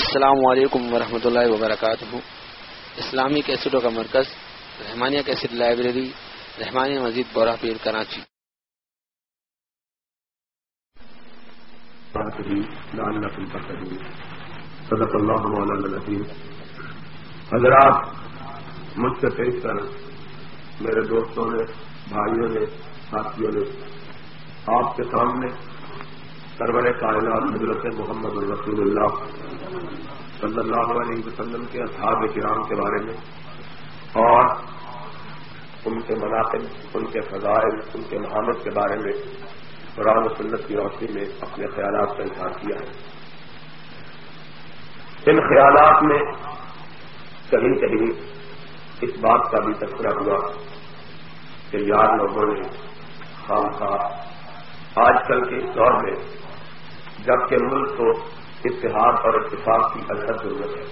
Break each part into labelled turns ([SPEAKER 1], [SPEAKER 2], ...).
[SPEAKER 1] السلام علیکم ورحمۃ اللہ وبرکاتہ۔ اسلامی کیسٹوں کا مرکز، رحمانیہ کیسٹ لائبریری، رحمانیہ مزید بورہ پیر کراچی۔
[SPEAKER 2] صدق اللہ حضرات، مجھ سے پیش کر میرے دوستوں نے، بھائیوں نے، ساتھیوں نے، آپ کے سامنے سرور کائنات حضرت محمد الرسول اللہ صلی اللہ علیہ وسلم کے اصحاب کرام کے بارے میں اور ان کے مناقب، ان کے فضائل، ان کے محمد کے بارے میں قرآن و سنت کی روشنی میں اپنے خیالات کا اظہار کیا ہے۔ ان خیالات میں کہیں کہیں اس بات کا بھی تذکرہ ہوا کہ یار لوگوں نے خام خواہ، آج کل کے اس دور میں جبکہ ملک کو اتحاد اور اتفاق کی الگ ضرورت ہے۔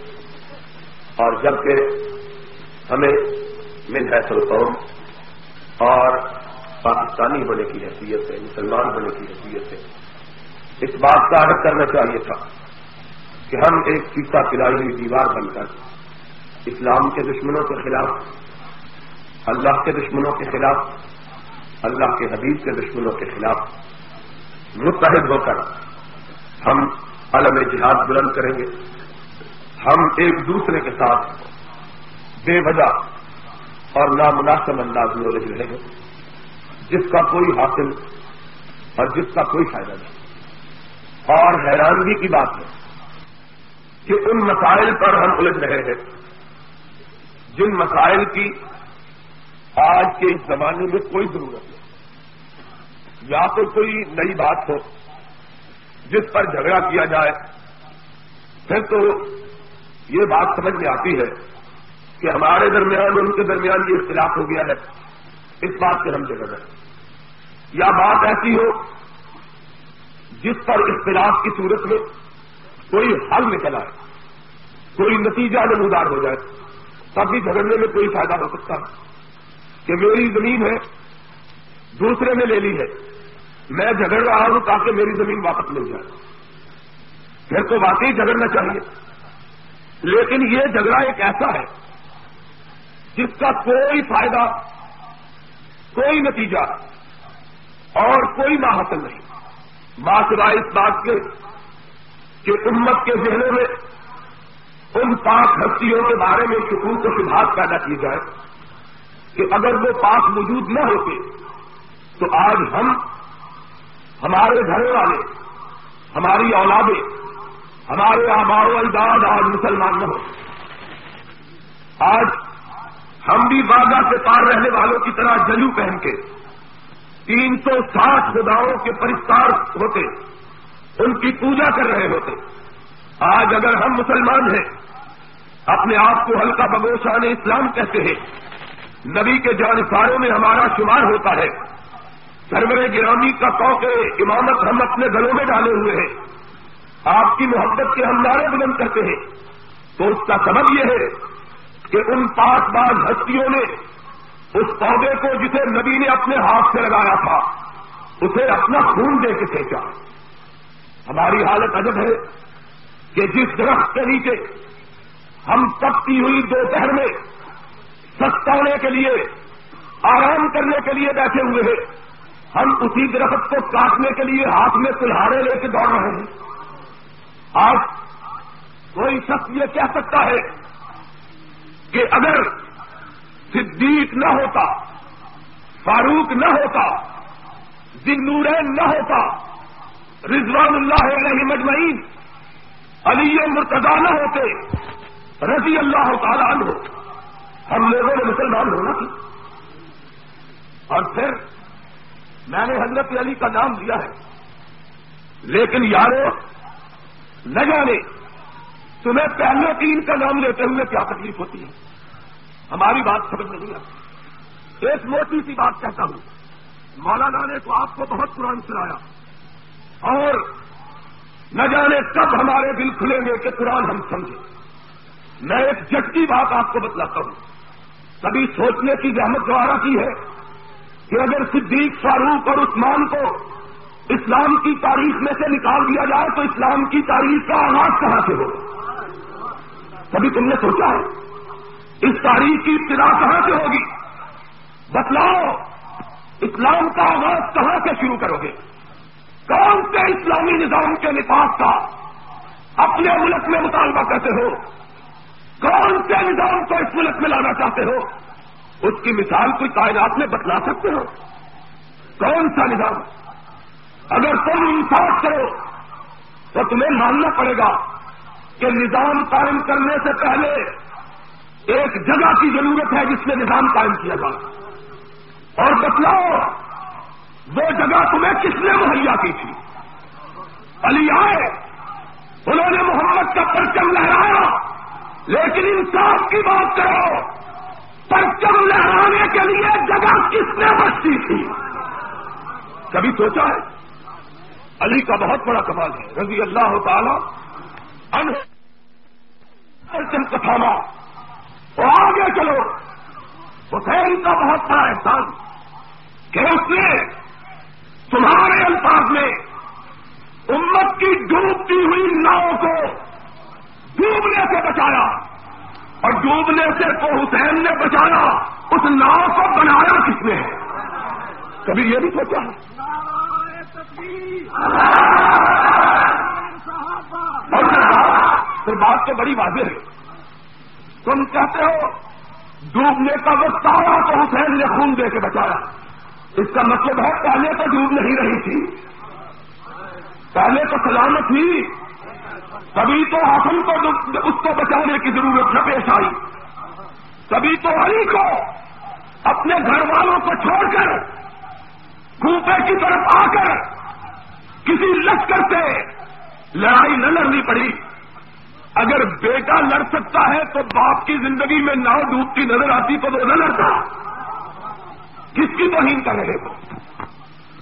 [SPEAKER 2] اور جبکہ ہمیں مل ہے سلقوم اور پاکستانی ہونے کی حیثیت سے، مسلمان ہونے کی حیثیت سے، اس بات کا عرض کرنا چاہیے تھا کہ ہم ایک چیتا پلائی ہوئی دیوار بن کر، اسلام کے دشمنوں کے خلاف، اللہ کے دشمنوں کے خلاف، اللہ کے حبیب کے دشمنوں کے خلاف متحد ہو کر ہم علم جہاد بلند کریں گے۔ ہم ایک دوسرے کے ساتھ بے وجہ اور نامناسب انداز میں رہے گے۔ جس کا کوئی حاصل اور جس کا کوئی فائدہ نہیں۔ اور حیرانگی کی بات ہے کہ ان مسائل پر ہم الجھ رہے ہیں۔ جن مسائل کی آج کے اس زمانے میں کوئی ضرورت نہیں۔ یا تو کوئی نئی بات ہو جس پر جھگڑا کیا جائے۔ پھر تو یہ بات سمجھ میں آتی ہے کہ ہمارے درمیان ان کے درمیان یہ اختلاف ہو گیا ہے۔ اس بات سے ہم جگہ رہے یا بات ایسی ہو جس پر اختلاف کی صورت میں کوئی حل نکل آئے، کوئی نتیجہ نمودار ہو جائے، تب بھی جھگڑنے میں کوئی فائدہ ہو سکتا ہے۔ کہ میری زمین ہے، دوسرے نے لے لی ہے۔ میں جھگڑ رہا ہوں تاکہ میری زمین واپس مل جائے۔ پھر تو واقعی جھگڑنا چاہیے۔ لیکن یہ جھگڑا ایک ایسا ہے جس کا کوئی فائدہ، کوئی نتیجہ اور کوئی حاصل نہیں۔ ماں سوائے اس بات کے کہ امت کے ذہنوں میں ان پاک ہستیوں کے بارے میں شکوک و شبہات پیدا کی جائے کہ اگر وہ پاک موجود نہ ہوتے تو آج ہم ہمارے گھر والے، ہماری اولادیں، ہمارے آبار اجداد آج مسلمان نہ ہو آج ہم بھی باغا سے پار رہنے والوں کی طرح جلو پہن کے تین سو ساٹھ خداؤں کے پرستار ہوتے، ان کی پوجا کر رہے ہوتے۔ آج اگر ہم مسلمان ہیں، اپنے آپ کو ہلکا بگوشان اسلام کہتے ہیں، نبی کے جانساروں میں ہمارا شمار ہوتا ہے۔ سرور گرامی کا توق امامت ہم اپنے گلوں میں ڈالے ہوئے ہیں۔ آپ کی محبت کے ہم نعرے بلند کرتے ہیں۔ تو اس کا سبب یہ ہے کہ ان پاس باز ہستیوں نے اس پودے کو جسے نبی نے اپنے ہاتھ سے لگایا تھا، اسے اپنا خون دے کے پھینچا ہماری حالت عجب ہے کہ جس درخت کے نیچے ہم تپتی ہوئی دوپہر میں سستانے کے لیے، آرام کرنے کے لیے بیٹھے ہوئے ہیں۔ ہم اسی درخت کو کاٹنے کے لیے ہاتھ میں کلہارے لے کے دوڑ رہے ہیں۔ آج کوئی شخص یہ کہہ سکتا ہے کہ اگر صدیق نہ ہوتا، فاروق نہ ہوتا دنورین نہ ہوتا، رضوان اللہ علیہ مجمعین، علی مرتضا نہ ہوتے، رضی اللہ تعالیٰ عنہ، ہم لوگوں نے مسلمان ہونا تھی اور پھر میں نے حضرت علی کا نام لیا ہے۔ لیکن یارو، نہ جانے تمہیں پہلے تین کا نام لیتے ہوئے کیا تکلیف ہوتی ہے۔ ہماری بات سمجھ نہیں آتی۔ ایک موٹی سی بات کہتا ہوں۔ مولانا نے تو آپ کو بہت قرآن سنایا۔ اور نہ جانے کب ہمارے دل کھلیں گے کہ قرآن ہم سمجھیں۔ میں ایک جٹکی بات آپ کو بتلاتا ہوں۔ کبھی سوچنے کی زحمت دوارا کی ہے۔ کہ اگر صدیق فاروق اور عثمان کو اسلام کی تاریخ میں سے نکال دیا جائے تو اسلام کی تاریخ کا آغاز کہاں سے ہوگا؟ کبھی تم نے سوچا ہے؟ اس تاریخ کی ابتدا کہاں سے ہوگی؟ بتلاؤ، اسلام کا آغاز کہاں سے شروع کرو گے؟ کون سے اسلامی نظام کے نفاذ کا اپنے ملک میں مطالبہ کرتے ہو؟ کون سے نظام کو اس ملک میں لانا چاہتے ہو؟ اس کی مثال کوئی کائنات میں بتلا سکتے ہو؟ کون سا نظام؟ اگر تم انصاف کرو، تو تمہیں ماننا پڑے گا کہ نظام قائم کرنے سے پہلے ایک جگہ کی ضرورت ہے جس میں نظام قائم کیا جائے۔ اور بتلاؤ، وہ جگہ تمہیں کس نے مہیا کی تھی؟ علی آئے، انہوں نے محمد کا پرچم لہرایا، لیکن انصاف کی بات کرو۔ پرچم لہرانے کے لیے جگہ کس نے بچتی تھی؟ کبھی سوچا ہے؟ علی کا بہت بڑا کمال ہے۔ رضی اللہ تعالی پرچم کتھاما وہ آگے چلو۔ حسین کا بہت بڑا احسان کہ اس نے تمہارے الفاظ میں امت کی ڈوبتی ہوئی ناؤ کو ڈوبنے سے بچایا۔ اور ڈوبنے سے تو حسین نے بچایا، اس ناؤ کو بنایا کس نے؟ کبھی یہ بھی سوچا پھر بات تو بڑی واضح ہے۔ تم کہتے ہو، ڈوبنے کا وقت آیا تو حسین نے خون دے کے بچایا۔ اس کا مطلب ہے، پہلے تو ڈوب نہیں رہی تھی۔ پہلے تو سلامت تھی کبھی تو حسن کو اس کو بچانے کی ضرورت نہ پیش آئی۔ کبھی تو علی کو اپنے گھر والوں کو چھوڑ کر کوپے کی طرف آ کر کسی لشکر سے لڑائی نہ لڑنی پڑی۔ اگر بیٹا لڑ سکتا ہے تو باپ کی زندگی میں ناؤ ڈوبتی نظر آتی تو وہ نہ لڑتا۔ کس کی توہین کر رہے ہو؟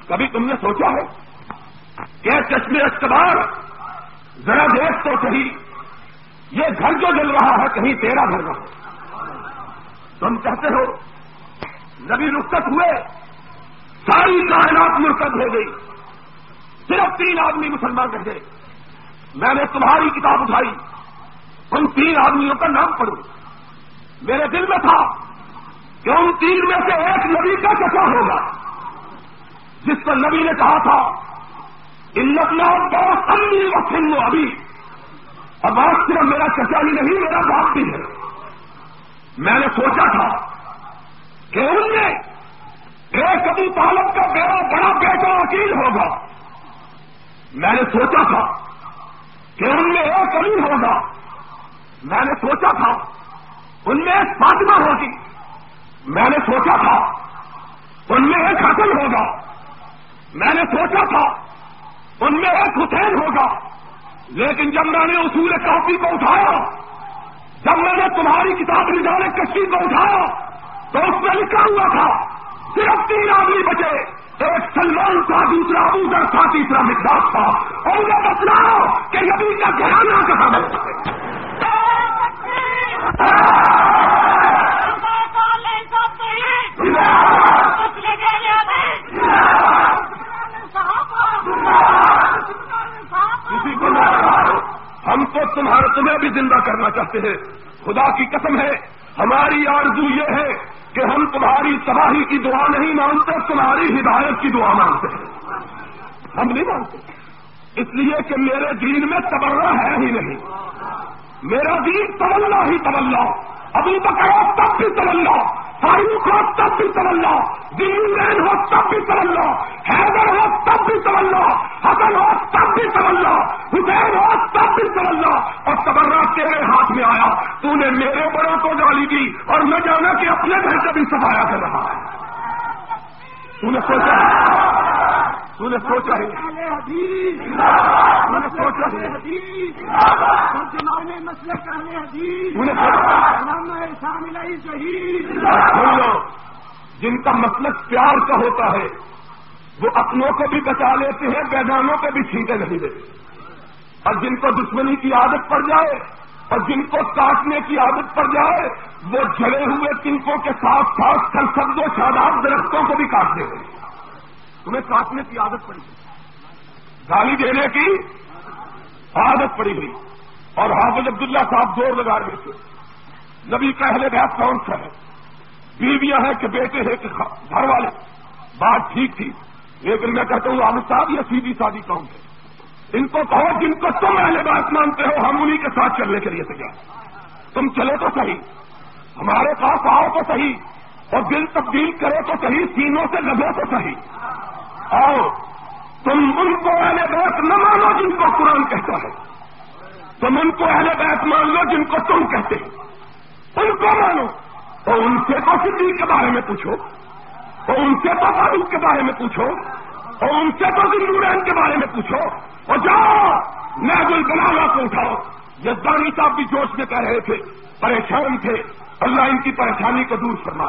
[SPEAKER 2] کبھی تم نے سوچا ہے کہ چشمے استبار ذرا دیکھ تو صحیح یہ گھر جو جل رہا ہے، کہیں تیرا گھر نہ ہو۔ تم کہتے ہو، نبی رخت ہوئے، ساری کائنات مرکز ہو گئی۔ صرف تین آدمی مسلمان رہ گئے۔ میں نے تمہاری کتاب اٹھائی۔ ان تین آدمیوں کا نام پڑھوں میرے دل میں تھا کہ ان تین میں سے ایک نبی کا چچا ہوگا؟ جس پر نبی نے کہا تھا ان نقلوں بہت امی وقت ابھی۔ اب آج صرف میرا چچا ہی نہیں، میرا باپ بھی ہے۔ میں نے سوچا تھا کہ ان میں ایک ابھی طالب کا میرا بڑا بیٹا وکیل ہوگا۔ میں نے سوچا تھا کہ ان میں ایک علی ہوگا۔ میں نے سوچا تھا ان میں ایک فاطمہ ہوگی۔ میں نے سوچا تھا ان میں ایک حسن ہوگا۔ میں نے سوچا تھا ان میں ایک حسین ہوگا لیکن جب میں نے اصول کافی کو اٹھایا جب میں نے تمہاری کتاب نظام کشتی کو اٹھایا تو اس میں لکھا ہوا تھا صرف تین آدمی بچے ایک سلمان تھا دوسرا ابو تھا تیسرا مقدار تھا اور یہ بتلاؤ کہ ابھی کا گھرانا کہاں بن سکے ہم تو تمہارا تمہیں بھی زندہ کرنا چاہتے ہیں. خدا کی قسم ہے، ہماری آرزو یہ ہے کہ ہم تمہاری تباہی کی دعا نہیں مانتے، تمہاری ہدایت کی دعا مانتے ہیں. ہم نہیں مانتے. اس لیے کہ میرے دین میں تبرہ ہے ہی نہیں. میرا دین تبلا ہی تبلا ابھی بکرا تب بھی تبلا فاروق ہو تب بھی تبلا دلی لین ہو تب بھی تبلا حیدر ہو تب بھی تبلا حسن ہو تب بھی تبلا حسین ہو تب بھی تبلا اور تبرا تیرے ہاتھ میں آیا تو نے میرے بڑوں کو گالی دی، اور میں جانا کہ اپنے گھر سے بھی سفایا کر رہا ہے۔ تو نے سوچا۔ تو نے سوچا تو نے سوچا جن کا مطلب پیار کا ہوتا ہے وہ اپنوں کو بھی بچا لیتے ہیں بیدانوں کو بھی چھینٹے نہیں دیتے۔ اور جن کو دشمنی کی عادت پڑ جائے اور جن کو کاٹنے کی عادت پڑ جائے وہ جڑے ہوئے تنکوں کے ساتھ ساتھ و شاداب درختوں کو بھی کاٹ دے تمہیں کاٹنے کی عادت پڑی گالی دینے کی عادت پڑی ہوئی۔ اور حافظ عبداللہ صاحب زور لگا رہے تھے۔ نبی کا اہل بیت کون سا ہے بیویاں ہیں کہ بیٹے ہیں کہ گھر والے۔ بات ٹھیک تھی۔ لیکن میں کہتا ہوں عالم صاحب یہ سیدھی سادی کون ہے ان کو کہو جن کو تم اہل بات مانتے ہو، ہم انہیں کے ساتھ چلنے کے لیے تیار۔ تم چلو تو صحیح۔ ہمارے پاس آؤ تو صحیح۔ اور دل تبدیل کرو تو صحیح سینوں سے لگو تو صحیح۔ آؤ تم ان کو اہل بیت نہ مانو جن کو قرآن کہتا ہے۔ تم ان کو اہل بیت مان لو جن کو تم کہتے ان کو مانو۔ تو ان سے تو صدیق کے بارے میں پوچھو۔ اور ان سے تو فاروق کے بارے میں پوچھو۔ اور ان سے تو دلورین کے بارے میں پوچھو۔ اور جاؤ نیز البلاغا کو اٹھاؤ۔ یزدانی صاحب بھی جوش میں کہہ رہے تھے، پریشان تھے۔ اللہ ان کی پریشانی کو دور فرما۔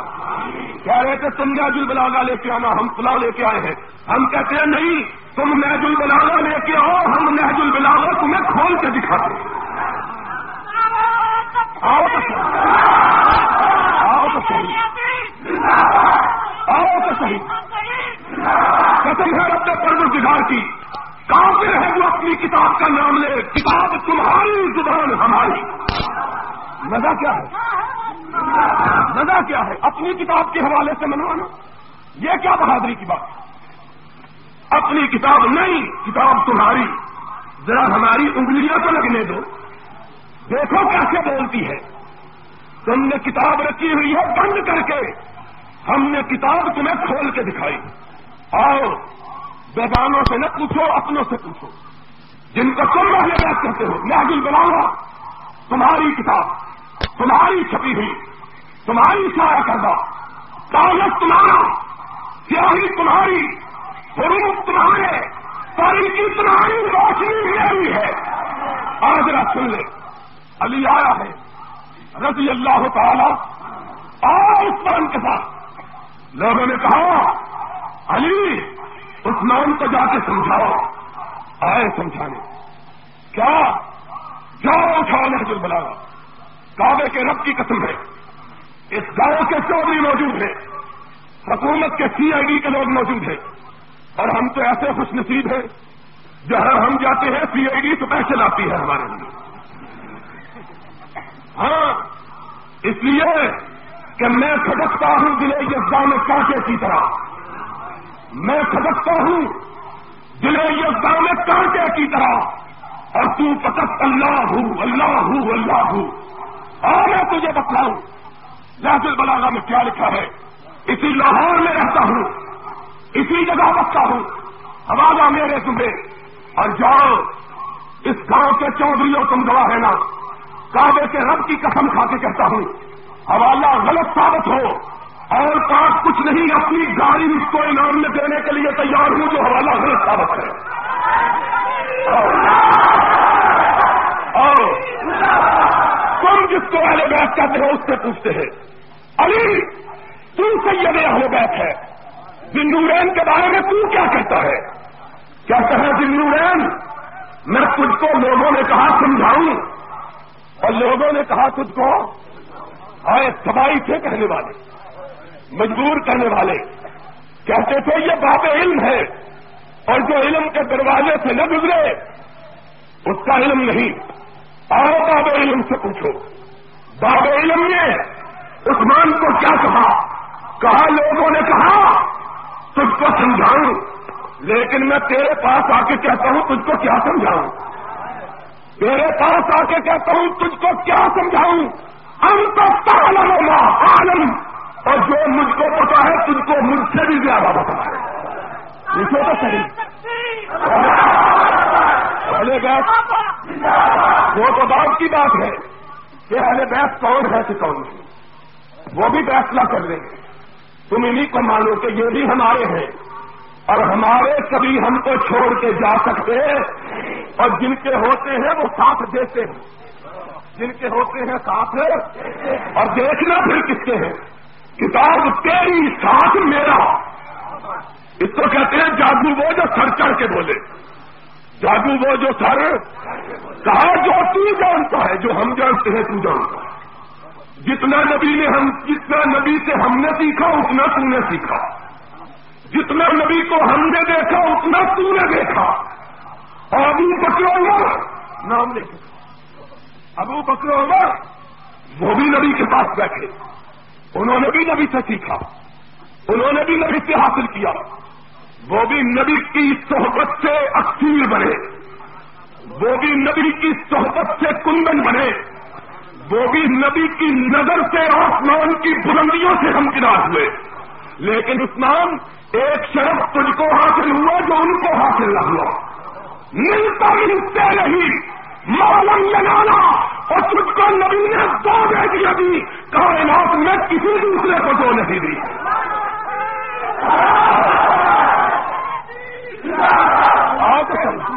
[SPEAKER 2] کہہ رہے تھے، تم نیز البلاغا لے کے آنا، ہم فلاح لے کے آئے ہیں۔ ہم کہتے ہیں، نہیں، تم نیز البلاغا لے کے آؤ، ہم نیز البلاغا تمہیں کھول کے دکھاتے آؤ تو آؤ تو صحیح۔ آؤ تو صحیح۔ قسم ہے اپنے پرور دگار کی۔ کافر ہے وہ اپنی کتاب کا نام لے، کتاب تمہاری زبان ہماری۔ مزہ کیا ہے؟ مزہ کیا ہے؟ اپنی کتاب کے حوالے سے منوانا۔ یہ کیا بہادری کی بات اپنی کتاب نہیں، کتاب تمہاری۔ ذرا ہماری انگلیاں تو لگنے دو۔ دیکھو کیسے بولتی ہے۔ تم نے کتاب رکھی ہوئی ہے بند کر کے۔ ہم نے کتاب تمہیں کھول کے دکھائی۔ اور بیگانوں سے نہ پوچھو، اپنوں سے پوچھو۔ جن کو تم والے بات کہتے ہو میں بلاؤں گا تمہاری کتاب، تمہاری چھپی ہوئی۔ تمہاری سایہ کردہ۔ کاغذ تمہارا، سیاہی تمہاری، حروف تمہارے، تاریخی تمہاری روشنی میری ہے۔ آج ذرا سن لے، علی آیا ہے، رضی اللہ تعالی اور اس پر کے ساتھ۔ لوگوں نے کہا، علی، اس نام کو جا کے سمجھاؤ۔ آئے سمجھانے۔ کیا؟ جاؤ اٹھاؤ محدود بلا کعبے کے رب کی قسم ہے۔ اس گاؤں کے چودھری موجود ہیں؟ حکومت کے سی آئی ڈی کے لوگ موجود ہیں۔ اور ہم تو ایسے خوش نصیب ہیں جہاں ہم جاتے ہیں، سی آئی ڈی تو پیسے لاتی ہے ہمارے لیے۔ ہاں اس لیے کہ میں کھدکتا ہوں دلے یزدان میں کانٹے کی طرح۔ میں کھدکتا ہوں دلے یزدان میں کانٹے کی طرح۔ اور تو پتک اللہ ہوں اللہ ہوں اللہ ہوں اور میں تجھے بتلاؤں۔ لہذل بلاغا میں کیا لکھا ہے؟ اسی لاہور میں رہتا ہوں۔ اسی جگہ بستا ہوں۔ حوالہ میرے تمہیں اور جاؤ۔ اس گاؤں کے چودھریوں تم گواہ ہے نا۔ کعبے کے رب کی قسم کھا کے کہتا ہوں۔ حوالہ غلط ثابت ہو۔ اور پاس کچھ نہیں، اپنی گاڑی اس کو انعام میں دینے کے لیے تیار ہوں، جو حوالہ غلط ثابت ہے۔ اور تم جس کو اہل بیت کہتے ہو اس سے پوچھتے ہیں، علی تم سید اہل بیت ہے۔ زندورین کے بارے میں تو کیا کہتا ہے؟ کیا کہا زندورین میں تجھ کو لوگوں نے کہا، سمجھاؤں۔ اور لوگوں نے کہا تجھ کو، آئے، تباہی تھے کہنے والے، مجبور کرنے والے۔ کہتے تھے، یہ باب علم ہے۔ اور جو علم کے دروازے سے نہ گزرے، اس کا علم نہیں۔ آؤ باب علم سے پوچھو۔ باب علم نے عثمان کو کیا کہا؟ کہا لوگوں نے کہا تجھ کو سمجھاؤں لیکن میں تیرے پاس آ کے کہتا ہوں تجھ کو کیا سمجھاؤں؟ تیرے پاس آ کے کہتا ہوں تجھ کو کیا سمجھاؤں؟ ہم تو عالم عالم اور جو مجھ کو پتا ہے تجھ کو مجھ سے بھی زیادہ پتا ہے۔ تو صحیح۔ پہلے بیس وہ تو بات کی بات ہے کہ پہلے بیس کون ہے کہ کون نہیں؟ وہ بھی فیصلہ کر دیں گے۔ تم انہیں کو مانو کہ یہ بھی ہمارے ہیں اور ہمارے کبھی ہم کو چھوڑ کے جا سکتے اور جن کے ہوتے ہیں وہ ساتھ دیتے ہیں۔ جن کے ہوتے ہیں ساتھ اور دیکھنا پھر کس کے ہیں۔ کتاب تیری ساتھ میرا۔ اس کو کہتے ہیں جادو وہ جو سر چڑھ کے بولے۔ جادو وہ جو سر کہا جو تو جانتا ہے، جو ہم جانتے ہیں تو جانتا ہے۔ جتنا نبی نے ہم، جتنا نبی سے ہم نے سیکھا، اتنا تم نے سیکھا۔ جتنا نبی کو ہم نے دیکھا، اتنا تو نے دیکھا۔ اور ابھی بچوں نام لے ابو بکر عمر، وہ بھی نبی کے پاس بیٹھے۔ انہوں نے بھی نبی سے سیکھا۔ انہوں نے بھی نبی سے حاصل کیا۔ وہ بھی نبی کی صحبت سے اکثیر بنے۔ وہ بھی نبی کی صحبت سے کندن بنے۔ وہ بھی نبی کی نظر سے آسمان کی بلندیوں سے ہم کنار ہوئے۔ لیکن عثمان ایک شرف تجھ کو حاصل ہوا جو ان کو حاصل نہ ہوا۔ ملتا ملتے نہیں۔ معلوم لگانا اور تجھ کو نبی نے دو دے دی کائنات میں کسی دوسرے کو دو نہیں دی۔ آؤ تو صحیح۔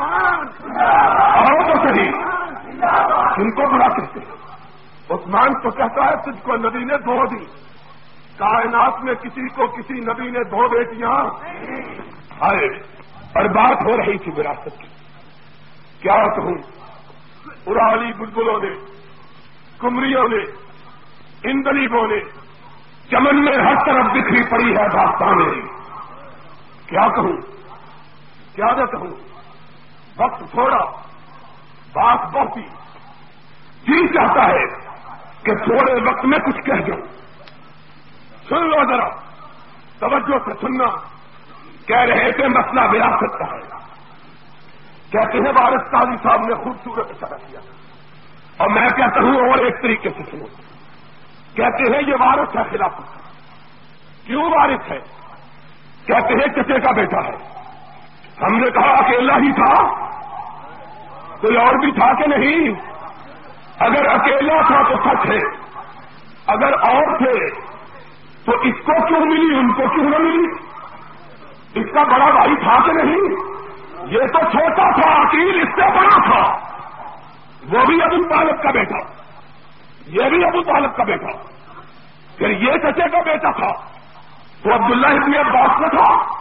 [SPEAKER 2] آؤ تو صحیح۔ ان کو برا کہتے عثمان تو کہتا ہے، تجھ کو نبی نے دھو دی۔ کائنات میں کسی کو کسی نبی نے دھو بیٹیاں۔ آئے اور بات ہو رہی تھی وراثت کی۔ کیا کہوں؟ ارالی بلبلوں نے، کمریوں نے، اندلیبوں نے، چمن میں ہر طرف بکھری پڑی ہے داستان کیا کہوں؟ کیا نہ کہوں وقت تھوڑا، بات بہتی۔ جی چاہتا ہے کہ تھوڑے وقت میں کچھ کہہ دوں۔ سن لو ذرا، توجہ سے سننا۔ کہہ رہے تھے مسئلہ وراثت کا ہے۔ کہتے ہیں وارث قاضی صاحب نے خوبصورت اشارہ کیا۔ اور میں کہتا ہوں اور ایک طریقے سے سنو۔ کہتے ہیں یہ وارث ہے خلاف کیوں وارث ہے؟ کہتے ہیں چچے کا بیٹا ہے۔ ہم نے کہا اکیلا ہی تھا، کوئی اور بھی تھا کہ نہیں؟ اگر اکیلا تھا تو سچ ہے، اگر اور تھے تو اس کو کیوں ملی، ان کو کیوں نہ ملی؟ اس کا بڑا بھائی تھا کہ نہیں؟ یہ تو چھوٹا تھا، عقیل اس سے بڑا تھا۔ وہ بھی ابو طالب کا بیٹا، یہ بھی ابو طالب کا بیٹا۔ پھر یہ چچے کا بیٹا تھا تو عبداللہ ابن عباس میں تھا۔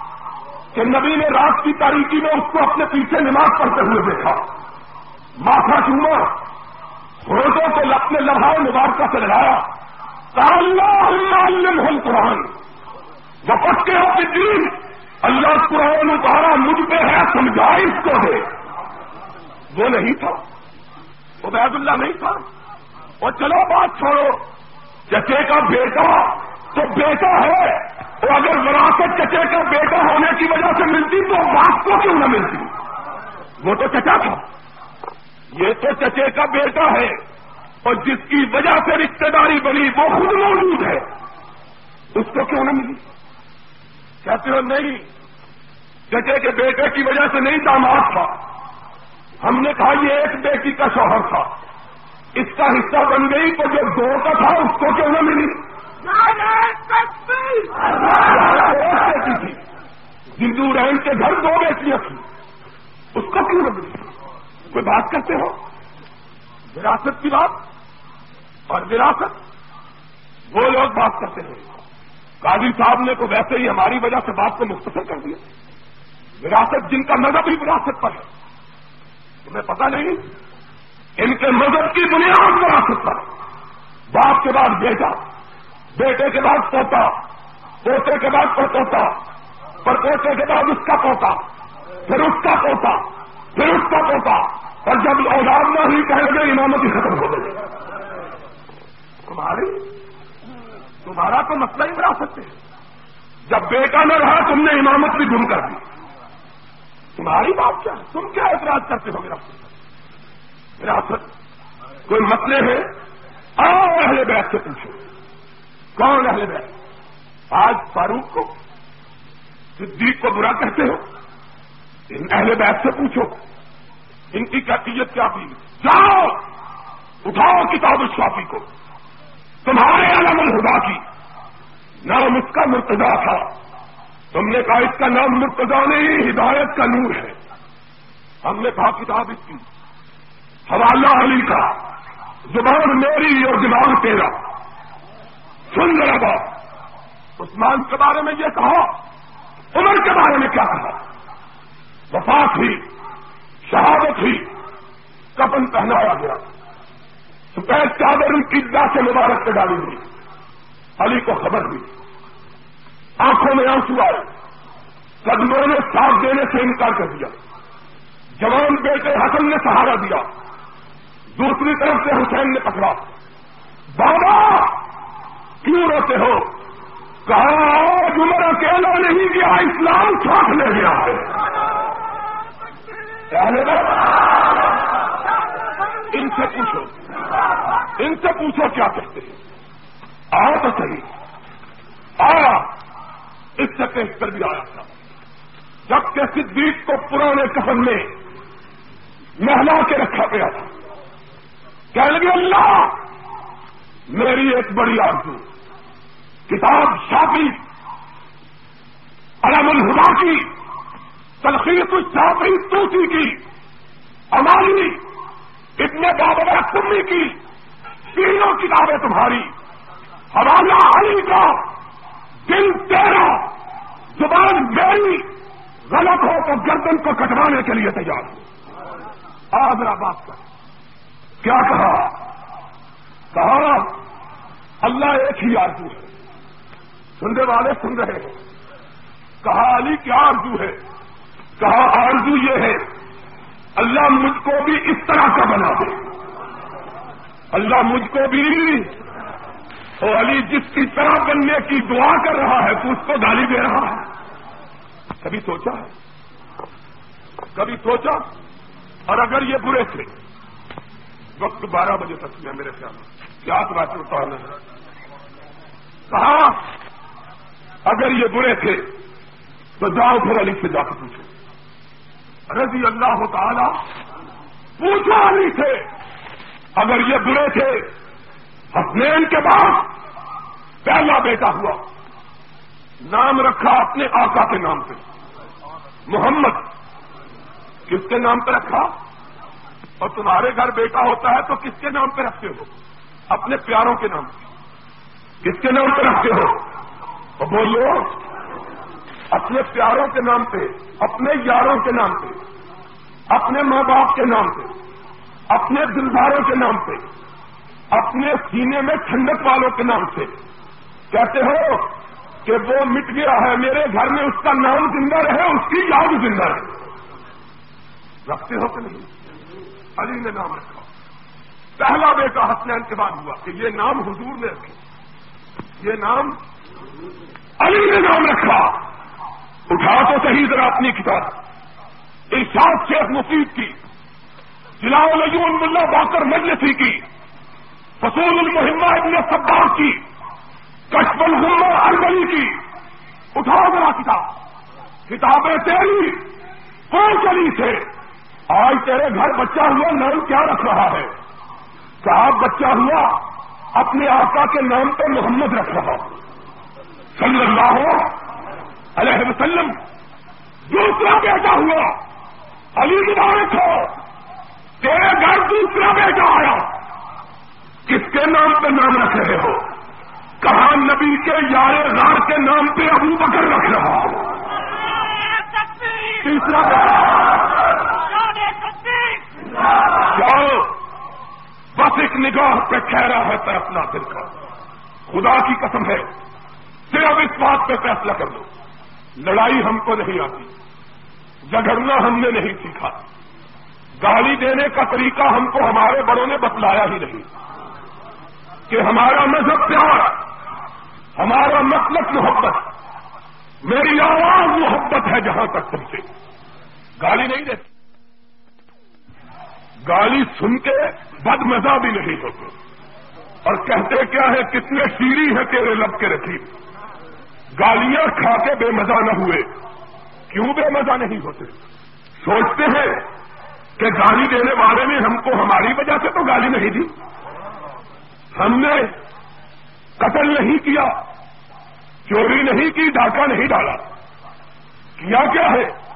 [SPEAKER 2] کہ نبی نے رات کی تاریخی میں اس کو اپنے پیچھے نماز پڑھتے ہوئے دیکھا۔ ماتھا چوما، روزوں کو اپنے لمحہ مبارکہ سے لگایا۔ اللہ اللہ قرآن۔ وقت کے ہو دین اللہ قرآن اتارا مجھ پہ ہے سمجھا اس کو دے وہ نہیں تھا۔ وہ بیاد اللہ نہیں تھا۔ اور چلو، بات چھوڑو۔ چچے کا بیٹا، تو بیٹا ہے۔ اور اگر وراثت چچے کا بیٹا ہونے کی وجہ سے ملتی تو باپ کو کیوں نہ ملتی؟ وہ تو چچا تھا۔ یہ تو چچے کا بیٹا ہے۔ اور جس کی وجہ سے رشتے داری بنی، وہ خود موجود ہے۔ اس کو کیوں نہ ملی؟ کہتے ہو نہیں۔ چچے کے بیٹے کی وجہ سے نہیں داماد تھا۔ ہم نے کہا یہ ایک بیٹی کا شوہر تھا۔ اس کا حصہ بن گئی تو جو دو کا تھا، اس کو کیوں نہ ملی؟ ہندو رین کے گھر دو بیٹیاں تھیں۔ اس کو کیوں نہ ملی کوئی بات کرتے ہو؟ وراثت کی بات اور وراثت، وہ لوگ بات کرتے ہیں قاضی صاحب نے تو ویسے ہی ہماری وجہ سے بات کو مختصر کر دیا۔ وراثت جن کا مذہب ہی وراثت پر ہے۔ تمہیں پتا نہیں، ان کے مذہب کی بنیاد وراثت پر باپ کے بعد بیٹا بیٹے کے بعد پوتا، پوتے کے بعد پڑپوتا پر پوتے کے بعد اس کا پوتا، پھر اس کا پوتا، پھر اس کا پوتا اور جب اولاد نہ ہی کہہ لگے امامت ہی ختم ہو گئی۔ تمہاری؟ تمہارا تو مسئلہ ہی بنا سکتے جب بیٹا نہ رہا تم نے امامت بھی گم کر دی۔ تمہاری بات کیا تم کیا اعتراض کرتے ہو وراثت وراثت کوئی مسئلے ہیں؟ آؤ اہل بیت سے پوچھو۔ کون اہل بیت؟ آج فاروق کو، صدیق کو برا کہتے ہو؟ ان اہل بیت سے پوچھو، ان کی کیفیت کیا تھی؟ جاؤ، اٹھاؤ کتاب الشافی کو۔ تمہارے علم الہدا کی نام اس کا مرتضا تھا۔ تم نے کہا اس کا نام مرتضا نہیں، ہدایت کا نور ہے۔ ہم نے کہا کتاب اس کی۔ حوالہ علی کا، زبان میری اور دماغ تیرا۔ سن ذرا بات عثمان کے بارے میں یہ کہا عمر کے بارے میں کیا کہا وفات ہوئی، شہادت ہوئی کپن پہنایا گیا۔ سفید چادر ان کی سے مبارک سے ڈالی ہوئی علی کو خبر ہوئی۔ آنکھوں میں آنسو آئے۔ قدموں نے ساتھ دینے سے انکار کر دیا۔ جوان بیٹے حسن نے سہارا دیا۔ دوسری طرف سے حسین نے پکڑا۔ بابا! کیوں روتے ہو؟ کہا، آج عمر اکیلا نہیں گیا، اسلام ساتھ لے گیا ہے۔ ان سے پوچھو۔ ان سے پوچھو کیا کہتے ہیں۔ آ تو صحیح۔ آ اس سے پیش کر بھی آیا تھا۔ جبکہ صدیق کو پرانے کفن میں محلا کے رکھا گیا تھا۔ کہہ لگے، اللہ! میری ایک بڑی آرزو، کتاب شاپی علم الہدا کی، تلخیص الشافی توسی کی امالی اتنے بابر کمی کی، تینوں کتابیں تمہاری حوالہ علی کا دل تیرا، زبان میری، غلط ہو تو گردن کو کٹوانے کے لیے تیار ہو آگرہ بات کر، کیا کہا؟ کہا اللہ ایک ہی آرزو ہے۔ سننے والے سن رہے ہیں۔ کہا علی کیا آرزو ہے؟ کہا آرزو یہ ہے، اللہ مجھ کو بھی اس طرح کا بنا دے۔ اللہ مجھ کو بھی اور علی جس کی طرح بننے کی دعا کر رہا ہے، تو اس کو گالی دے رہا ہے۔ کبھی سوچا؟ ہے کبھی سوچا؟ اور اگر یہ برے تھے، وقت بارہ بجے تک میں میرے خیال میں۔ کیا بات اتارنا ہے۔ کہا، اگر یہ برے تھے، تو جاؤ پھر علی سے جا کے پوچھو۔ رضی اللہ تعالی پوچھو علی سے، اگر یہ برے تھے، حسنین کے بعد پہلا بیٹا ہوا۔ نام رکھا اپنے آقا کے نام پہ۔ محمد، کس کے نام پہ رکھا؟ اور تمہارے گھر بیٹا ہوتا ہے تو کس کے نام پہ رکھتے ہو؟ اپنے پیاروں کے نام پہ کس کے نام پہ رکھتے ہو؟ اور بولو اپنے پیاروں کے نام پہ، اپنے یاروں کے نام پہ، اپنے ماں باپ کے نام پہ، اپنے دلداروں کے نام پہ، اپنے سینے میں ٹھنڈک والوں کے نام سے کہتے ہو کہ وہ مٹ گیا ہے، میرے گھر میں اس کا نام زندہ رہے، اس کی یاد زندہ رہے۔ رکھتے ہو کہ نہیں؟ علی نے نام رکھا پہلا بیٹا حسنین کے بعد ہوا کہ یہ نام حضور نے رکھے۔ یہ نام علی نے نام رکھا۔ اٹھا تو صحیح ذرا اپنی کتاب۔ ارشاد شیخ مفید کی ضلع ملا باقر مجلسی کی فصول المحمہ ابن صبار کی، کشف الحمہ اربلی کی۔ اٹھاؤ ذرا کتاب۔ کتابیں تیری کون چلی سے۔ آج تیرے گھر بچہ ہوا نام کیا رکھ رہا ہے؟ صاحب بچہ ہوا اپنے آقا کے نام پہ محمد رکھ رہا۔ صلی اللہ علیہ وسلم دوسرا بیٹا ہوا علی مبارک ہو تیرے گھر دوسرا بیٹا آیا۔ کس کے نام پہ نام رکھ رہے ہو؟ کہاں نبی کے یار غار کے نام پہ ابو بکر رکھ رہا ہو؟ تیسرا جاؤ۔ بس ایک نگاہ پہ ٹھہرا ہے پر اپنا دل کا۔ خدا کی قسم ہے۔ صرف اس بات پہ فیصلہ کر دو۔ لڑائی ہم کو نہیں آتی۔ جگڑنا ہم نے نہیں سیکھا۔ گالی دینے کا طریقہ ہم کو ہمارے بڑوں نے بتلایا ہی نہیں۔ کہ ہمارا مذہب پیار، ہمارا مطلب محبت، میری آواز محبت ہے جہاں تک تم سے گالی نہیں دیتی۔ گالی سن کے بد مزہ بھی نہیں ہوتے۔ اور کہتے کیا ہے، کتنے سیری ہے تیرے لب کے رکھی گالیاں کھا کے بے مزہ نہ ہوئے۔ کیوں بے مزہ نہیں ہوتے؟ سوچتے ہیں کہ گالی دینے والے نے ہم کو ہماری وجہ سے تو گالی نہیں دی۔ ہم نے قتل نہیں کیا، چوری نہیں کی، ڈاکہ نہیں ڈالا۔ کیا کیا ہے؟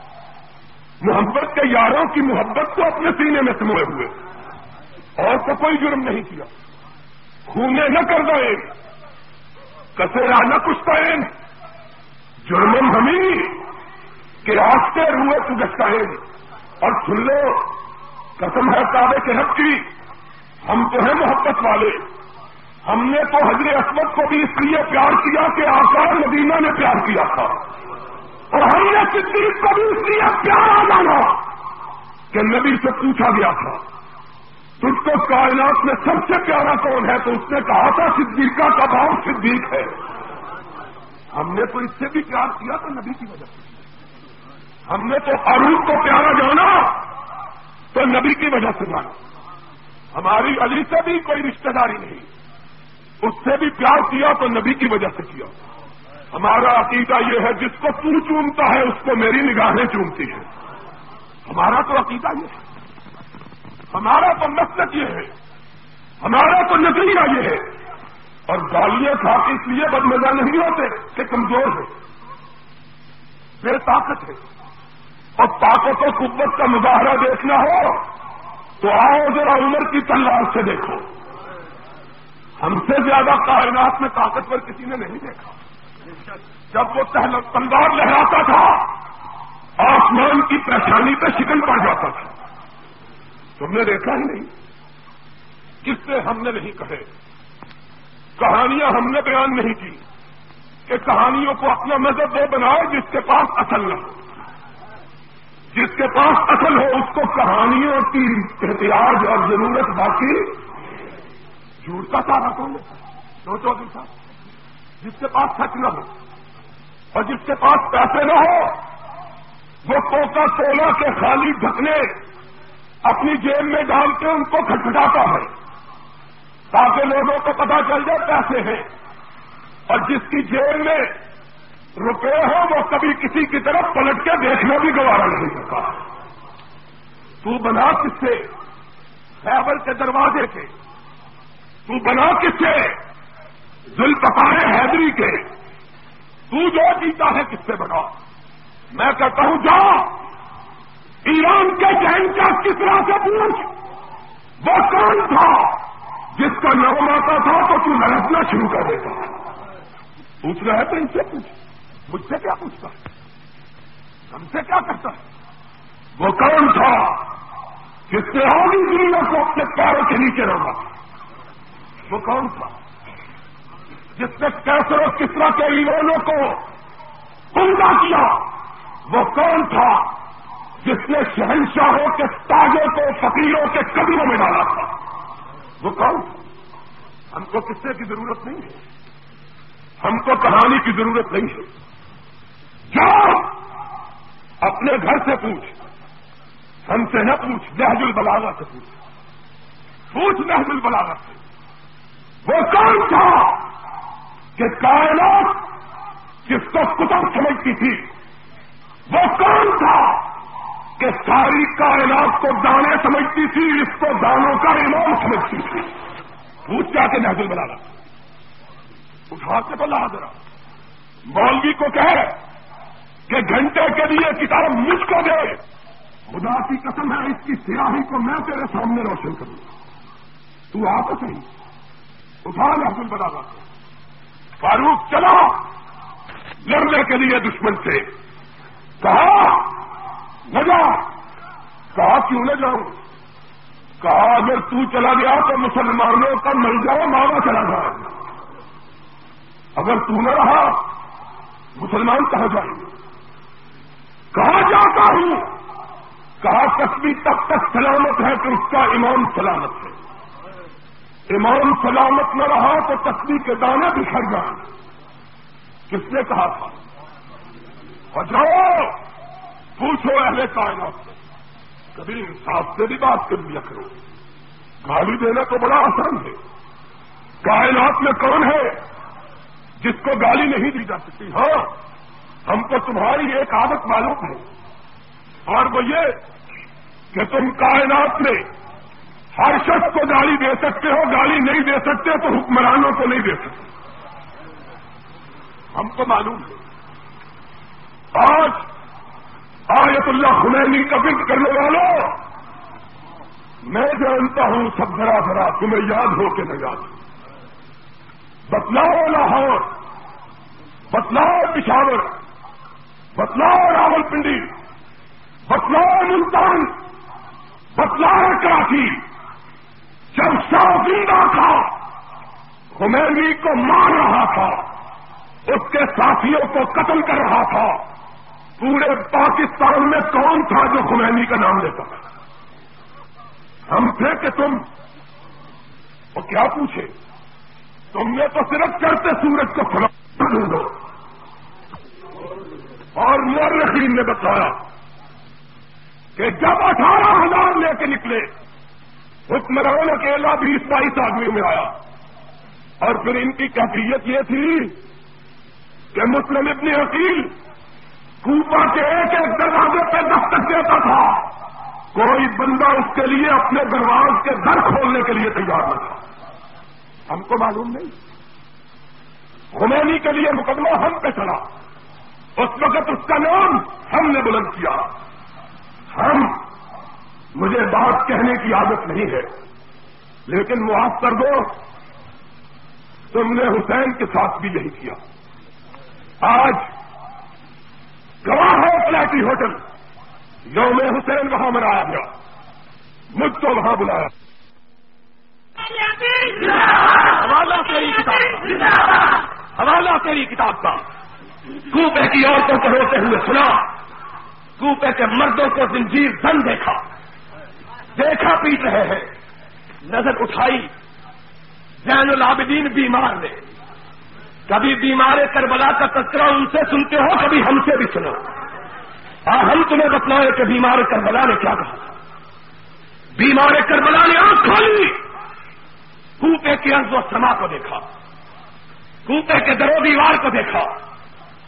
[SPEAKER 2] محبت کے یاروں کی محبت کو اپنے سینے میں سموئے ہوئے۔ اور تو کوئی جرم نہیں کیا۔ خونے نہ کر گئے کسے نہ کچھ پائیں جرم ہمیں۔ کہ راستے روئے تو گسائیں اور سن لو، قسم ہے کعبے کے حق کی۔ ہم تو ہیں محبت والے۔ ہم نے تو حضر اسمت کو بھی اس لیے پیار کیا کہ آکار مدینہ نے پیار کیا تھا۔ اور ہم نے صدیق کو بھی اس لیے پیار آ جانا کہ نبی سے پوچھا گیا تھا۔ تجھ کو کائنات میں سب سے پیارا کون ہے تو اس نے کہا تھا صدیقہ کا بھاؤ صدیق ہے۔ ہم نے تو اس سے بھی پیار کیا تو نبی کی وجہ سے۔ ہم نے تو اروب کو پیارا جانا تو نبی کی وجہ سے جانا ہماری علی سے بھی کوئی رشتہ داری نہیں۔ اس سے بھی پیار کیا تو نبی کی وجہ سے کیا۔ ہمارا عقیدہ یہ ہے جس کو تو چومتا ہے اس کو میری نگاہیں چومتی ہے ہمارا تو عقیدہ یہ ہے۔ ہمارا تو مقصد یہ ہے، ہمارا تو نظریہ یہ ہے۔ اور گالیاں کھا کے اس لیے بدمزہ نہیں ہوتے کہ کمزور ہے بے طاقت ہے۔ اور طاقت و قوت کا مظاہرہ دیکھنا ہو، تو آؤ ذرا عمر کی تلوار سے دیکھو۔ ہم سے زیادہ کائنات میں طاقتور کسی نے نہیں دیکھا۔ جب وہ تلوار لہراتا تھا، آسمان کی پریشانی پہ شکن پڑ جاتا تھا۔ تم نے دیکھا ہی نہیں۔ کس سے ہم نے نہیں کہے؟ کہانیاں ہم نے بیان نہیں کی۔ کہ کہانیوں کو اپنا مذہب وہ بنائے جس کے پاس اصل نہ ہو۔ جس کے پاس اصل ہو، اس کو کہانیوں کی احتیاط اور ضرورت باقی جھوٹ کا سارا کون سوچو بھی جس کے پاس سچ نہ ہو اور جس کے پاس پیسے نہ ہو، وہ کوکا کولا کے خالی ڈھکنے اپنی جیب میں ڈال کے ان کو کھٹکھٹاتا ہے تاکہ لوگوں کو پتا چل جائے پیسے ہیں۔ اور جس کی جیب میں روپے ہو وہ کبھی کسی کی طرف پلٹ کے دیکھنا بھی گوارا نہیں سکا تو بنا کس سے؟ خیبر کے دروازے کے۔ تو بنا کس سے؟ دل حیدری کے۔ تو جو جیتا ہے کس سے بنا؟ میں کہتا ہوں جا ایران کے جین کا کس طرح سے پوچھ وہ کون تھا جس کا نام آتا تھا تو تو لڑکنا شروع کر دیتا پوچھ رہا ہے تو ان سے پوچھ۔ مجھ سے کیا پوچھتا ہے؟ ہم سے کیا کرتا ہے؟ وہ کون تھا جس نے ہوگی دنیا کو اپنے پیروں کے نیچے رہا وہ کون تھا جس نے کیسر و کسرا کے ایمانوں کو عمدہ کیا؟ وہ کون تھا جس نے شہنشاہوں کے تاجوں کو فقیروں کے قدموں میں ڈالا تھا۔ وہ کون؟ تھا ہم کو قصے کی ضرورت نہیں ہے۔ ہم کو کہانی کی ضرورت نہیں ہے۔ جا! اپنے گھر سے پوچھ۔ ہم سے نہ پوچھ، نہج البلاغا سے پوچھ۔ پوچھ نہج البلاغا سے۔ وہ کون تھا کہ کائنات جس کو کتب سمجھتی تھی، وہ کون تھا کہ ساری کائنات کو دانے سمجھتی تھی، اس کو دانوں کا امام سمجھتی تھی۔ پوچھ جا کے نہج البلاغا اٹھا کے بلا ذرا مولوی کو کہ کہ گھنٹے کے لیے کتاب مجھ کو دے۔ خدا کی قسم ہے، اس کی سیاہی کو میں تیرے سامنے روشن کروں۔ تو آ تو صحیح۔ اٹھا محفل بتا رہا۔ فاروق، چلا۔ لڑنے کے لیے دشمن سے کہا نہ جا کہا کیوں نہ جاؤں؟ کہا، اگر تو چلا گیا تو مسلمانوں کا مل جاؤ ماما چلا جائے۔ اگر تو نہ رہا، مسلمان کہاں جائیں؟ گے کہاں جاتا ہوں؟ کہا، کشمی تب تک سلامت ہے کہ اس کا امام سلامت ہے۔ امام سلامت نہ رہا تو تسبیح کے دانے بکھر جائیں۔ کس نے کہا تھا؟ اور جاؤ، پوچھو اہل کائنات سے۔ کبھی انصاف سے بھی بات کر لیا کرو۔ گالی دینا تو بڑا آسان ہے۔ کائنات میں کون ہے جس کو گالی نہیں دی جا سکتی؟ ہاں ہم کو تمہاری ایک عادت معلوم ہے۔ اور وہ یہ کہ تم کائنات میں ہر شخص کو گالی دے سکتے ہو، گالی نہیں دے سکتے تو حکمرانوں کو نہیں دے سکتے۔ ہم کو معلوم ہے۔ آج آیت اللہ خمینی کا ذکر کرنے والوں، میں جانتا ہوں سب ذرا ذرا، تمہیں یاد ہو کے نہ یاد بتلاؤ لاہور، بتلاؤ پشاور، بتلاؤ راول پنڈی، بتلاؤ ملتان، بتلاؤ کراچی۔ جب زندہ تھا، خمینی کو مار رہا تھا، اس کے ساتھیوں کو قتل کر رہا تھا۔ پورے پاکستان میں کون تھا جو خمینی کا نام لیتا؟ تھا ہم تھے کہ تم؟ وہ کیا پوچھے؟ تم نے تو صرف کرتے سورج کو فلا دو۔ اور مورخین نے بتایا کہ جب اٹھارہ ہزار لے کے نکلے حکمران اکیلا بیس بائیس آدمی میں آیا۔ اور پھر ان کی کیفیت یہ تھی کہ مسلم ابن حقیل کوپا کے ایک ایک دروازے پہ دستک دیتا تھا۔ کوئی بندہ اس کے لیے اپنے دروازے کے در کھولنے کے لیے تیار نہ تھا۔ ہم کو معلوم نہیں۔ خمینی کے لیے مقدمہ ہم پہ چلا۔ اس وقت اس کا نام ہم نے بلند کیا۔ ہم، مجھے بات کہنے کی عادت نہیں ہے، لیکن معاف کر دو۔ تم نے حسین کے ساتھ بھی یہی کیا۔ آج گواہ ہے پلاٹی ہوٹل۔ یوم حسین وہاں منایا گیا۔ مجھ کو وہاں بلایا۔ حوالہ تیری کتاب حوالہ تیری کتاب کا۔ کوپے کی عورتوں کو روتے ہوئے سنا۔ کوپے کے مردوں کو زنجیر دن دیکھا۔ دیکھا پیٹ رہے ہیں۔ نظر اٹھائی۔ زین العابدین بیمار نے۔ کبھی بیمار کربلا کا تذکرہ ان سے سنتے ہو، کبھی ہم سے بھی سنو۔ اور ہم تمہیں بتلائے کہ بیمار کربلا نے کیا کہا۔ بیمار کربلا نے آنکھ کھولی۔ کوپے کے عرض و سما کو دیکھا۔ کوپے کے درو دیوار کو دیکھا۔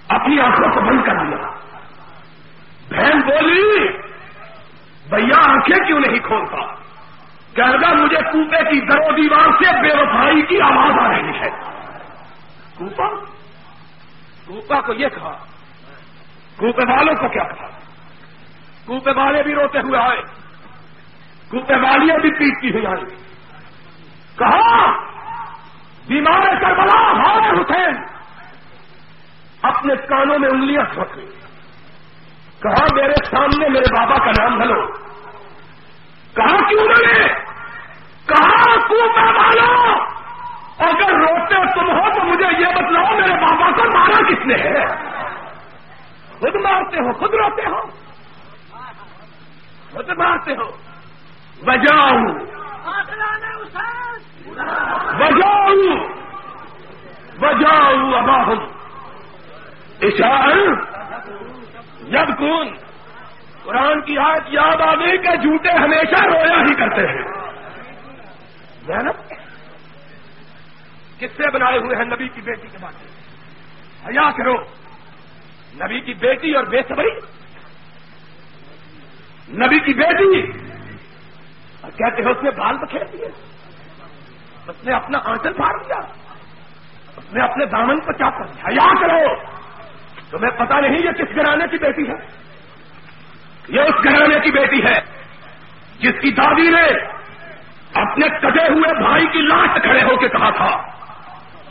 [SPEAKER 2] اپنی آنکھوں کو بند کر دیا۔ بہن بولی، بھیا، آنکھیں کیوں نہیں کھولتا؟ کہ مجھے کوپے کی درو دیوار سے بے وفائی کی آواز آ رہی ہے۔ کوپا؟ کوپا کو یہ کہا، کوپے والوں کو کیا کہا؟ کوپے والے بھی روتے ہوئے آئے، کوپے والیاں بھی پیٹتی ہوئی آئی کہا، بیمار کربلا ہار حسین، اپنے کانوں میں انگلیاں سوچ کہا، میرے سامنے میرے بابا کا نام ہلو کہا، کیوں نے کہا کوپا والوں! اگر روتے تم ہو تو مجھے یہ بتلاؤ میرے بابا کو مارا کس نے ہے؟ خود مارتے ہو، خود روتے ہو۔ خود مارتے ہو۔ بجاؤ بجاؤ بجاؤ ابا ہوں اشار جب کون۔ قرآن کی آج یاد آ گئی کہ جھوٹے ہمیشہ رویا ہی کرتے ہیں۔ محنت کس سے بنائے ہوئے ہیں نبی کی بیٹی کے بارے حیا کرو، نبی کی بیٹی اور بے صبری؟ نبی کی بیٹی؟ اور کہتے ہیں اس نے بال بکھیر دیے، اس نے اپنا آنچل پھاڑ دیا، اس نے اپنے دامن کو چاپ کر حیا کرو، تمہیں پتا نہیں یہ کس گھرانے کی بیٹی ہے؟ یہ اس گھرانے کی بیٹی ہے جس کی دادی نے اپنے کٹے ہوئے بھائی کی لاش کھڑے ہو کے کہا تھا۔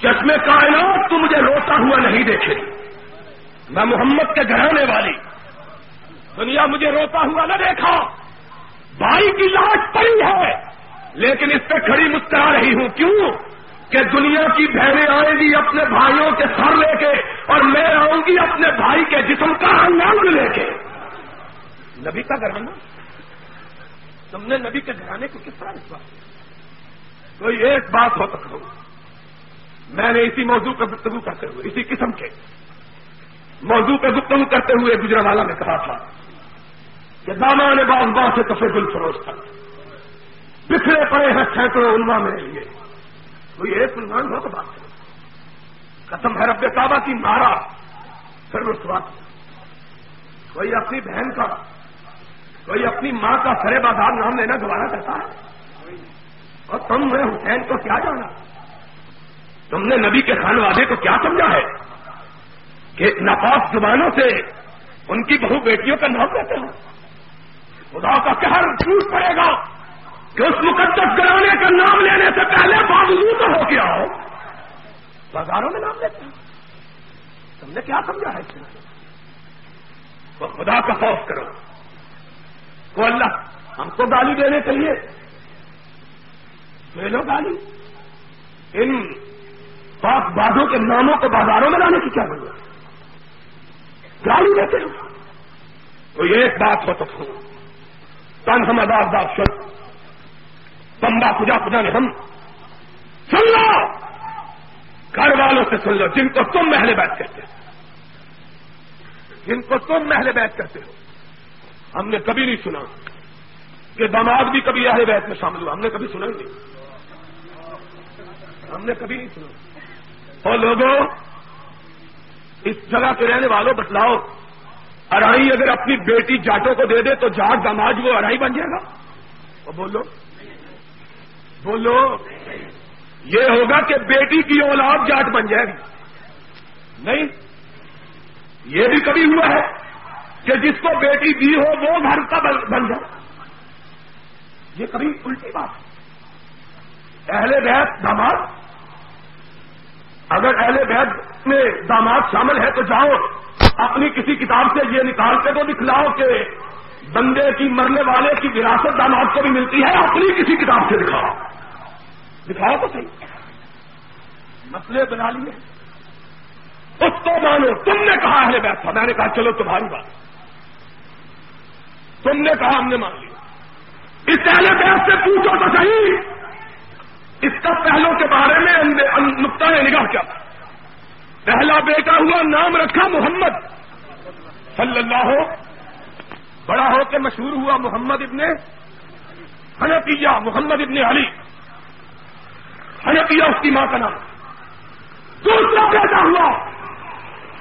[SPEAKER 2] چشمے کائنات تو مجھے روتا ہوا نہیں دیکھے۔ میں محمد کے گھرانے والی۔ دنیا مجھے روتا ہوا نہ دیکھا۔ بھائی کی لاش پڑی ہے۔ لیکن اس پہ کھڑی مسکرا رہی ہوں۔ کیوں؟ کہ دنیا کی بہنیں آئیں گی اپنے بھائیوں کے سر لے کے اور میں آؤں گی اپنے بھائی کے جسم کا انگ لے کے۔ نبی کا گھرانا تم نے نبی کے گھرانے کو کس طرح رکھا؟ کوئی ایک بات ہو سکتا میں نے اسی موضوع پہ گفتگو کرتے ہوئے، اسی قسم کے موضوع پہ گفتگو کرتے ہوئے گجرا والا نے کہا تھا کہ داما نے باز باز سے کفے دل فروش تھا۔ بکھرے پڑے ہیں سینکڑوں علما میرے لیے۔ کوئی ایک عنوان ہو تو بات کرو۔ قسم ہے رب کعبہ کی مارا، پھر اس بات کوئی اپنی بہن کا، کوئی اپنی ماں کا سرے بازار نام لینا گوارا کرتا ہے؟ اور تم نے حسین کو کیا جانا؟ تم نے نبی کے خانوادے کو کیا سمجھا ہے کہ ناپاس زبانوں سے ان کی بہو بیٹیوں کا نام لیتے ہو؟ خدا کا کہر ٹوٹ پڑے گا کہ اس مقدس گرانے کا نام لینے سے پہلے باوجود ہو کے آؤ بازاروں میں نام لیتے ہیں تم نے کیا سمجھا ہے تو خدا کا خوف کرو۔ تو اللہ ہم کو گالی دینے کے لیے۔ لے لو گالی۔ ان پاک بازوں کے ناموں کو بازاروں میں لانے کی کیا ضرورت گالی دیتے ہو تو یہ ایک بات ہو تو تن ہم آداب داد شد اللہ خدا خدا نے ہم۔ سن لو۔ گھر والوں سے سن لو۔ جن کو تم محلے بیٹھ کرتے ہو۔ جن کو تم محلے بیٹھ کرتے ہو۔ ہم نے کبھی نہیں سنا کہ داماد بھی کبھی اہل بیت میں شامل ہوا۔ ہم نے کبھی سنا ہی نہیں۔ ہم نے کبھی نہیں سنا۔ اور لوگوں، اس جگہ کے رہنے والوں بتلاؤ اڑائی اگر اپنی بیٹی جاٹوں کو دے دے تو جاٹ داماد وہ اڑائی بن جائے گا؟ اور بولو۔ بولو۔ یہ ہوگا کہ بیٹی کی اولاد جاٹ بن جائے گی۔ نہیں، یہ بھی کبھی ہوا ہے کہ جس کو بیٹی دی ہو وہ گھر کا بن جائے۔ یہ کبھی الٹی بات اہل بیت داماد اگر اہل بیت میں داماد شامل ہے تو جاؤ، اپنی کسی کتاب سے یہ نکال کے تو دکھلاؤ کہ بندے کی مرنے والے کی وراثت داماد کو بھی ملتی ہے، اپنی کسی کتاب سے دکھاؤ۔ دکھاؤ تو صحیح۔ مسئلے بنا لیے۔ اس کو مانو تم نے کہا اہل بیت تھا، میں نے کہا چلو تمہاری بات۔ تم نے کہا ہم نے مان لیا۔ اس اہل بیت سے پوچھو تو صحیح۔ اس کا پہلو کے بارے میں نقطۂ نگاہ کیا پہلا بیٹا ہوا، نام رکھا محمد۔ صلی اللہ ہو۔ بڑا ہو کے مشہور ہوا محمد ابن حنفیہ، محمد ابن علی۔ حنفیہ اس کی ماں کا نام۔ دوسرا بیٹا ہوا۔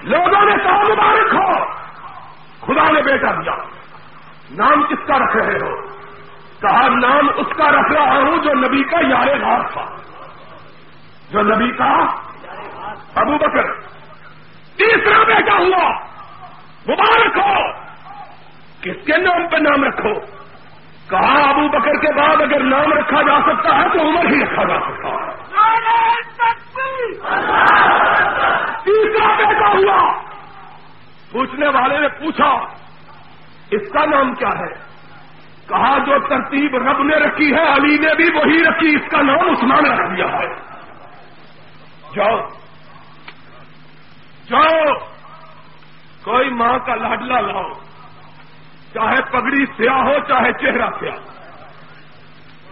[SPEAKER 2] لوگوں نے کہا، مبارک ہو۔ خدا نے بیٹا دیا۔ نام کس کا رکھ رہے ہو؟ کہا نام اس کا رکھ رہا ہوں جو نبی کا یار غار تھا۔ جو نبی کا ابو بکر۔ تیسرا بیٹا ہوا۔ مبارک ہو۔ کس کے نام پہ نام رکھو؟ کہا ابو بکر کے بعد اگر نام رکھا جا سکتا ہے تو عمر ہی رکھا جا سکتا ہے۔ تیسرا بیٹا ہوا۔ پوچھنے والے نے پوچھا، اس کا نام کیا ہے؟ کہا جو ترتیب رب نے رکھی ہے، علی نے بھی وہی رکھی، اس کا نام عثمان رکھ دیا ہے۔ جاؤ۔ جاؤ۔ کوئی ماں کا لاڈلا لاؤ۔ چاہے پگڑی سیاہ ہو، چاہے چہرہ سیاہ۔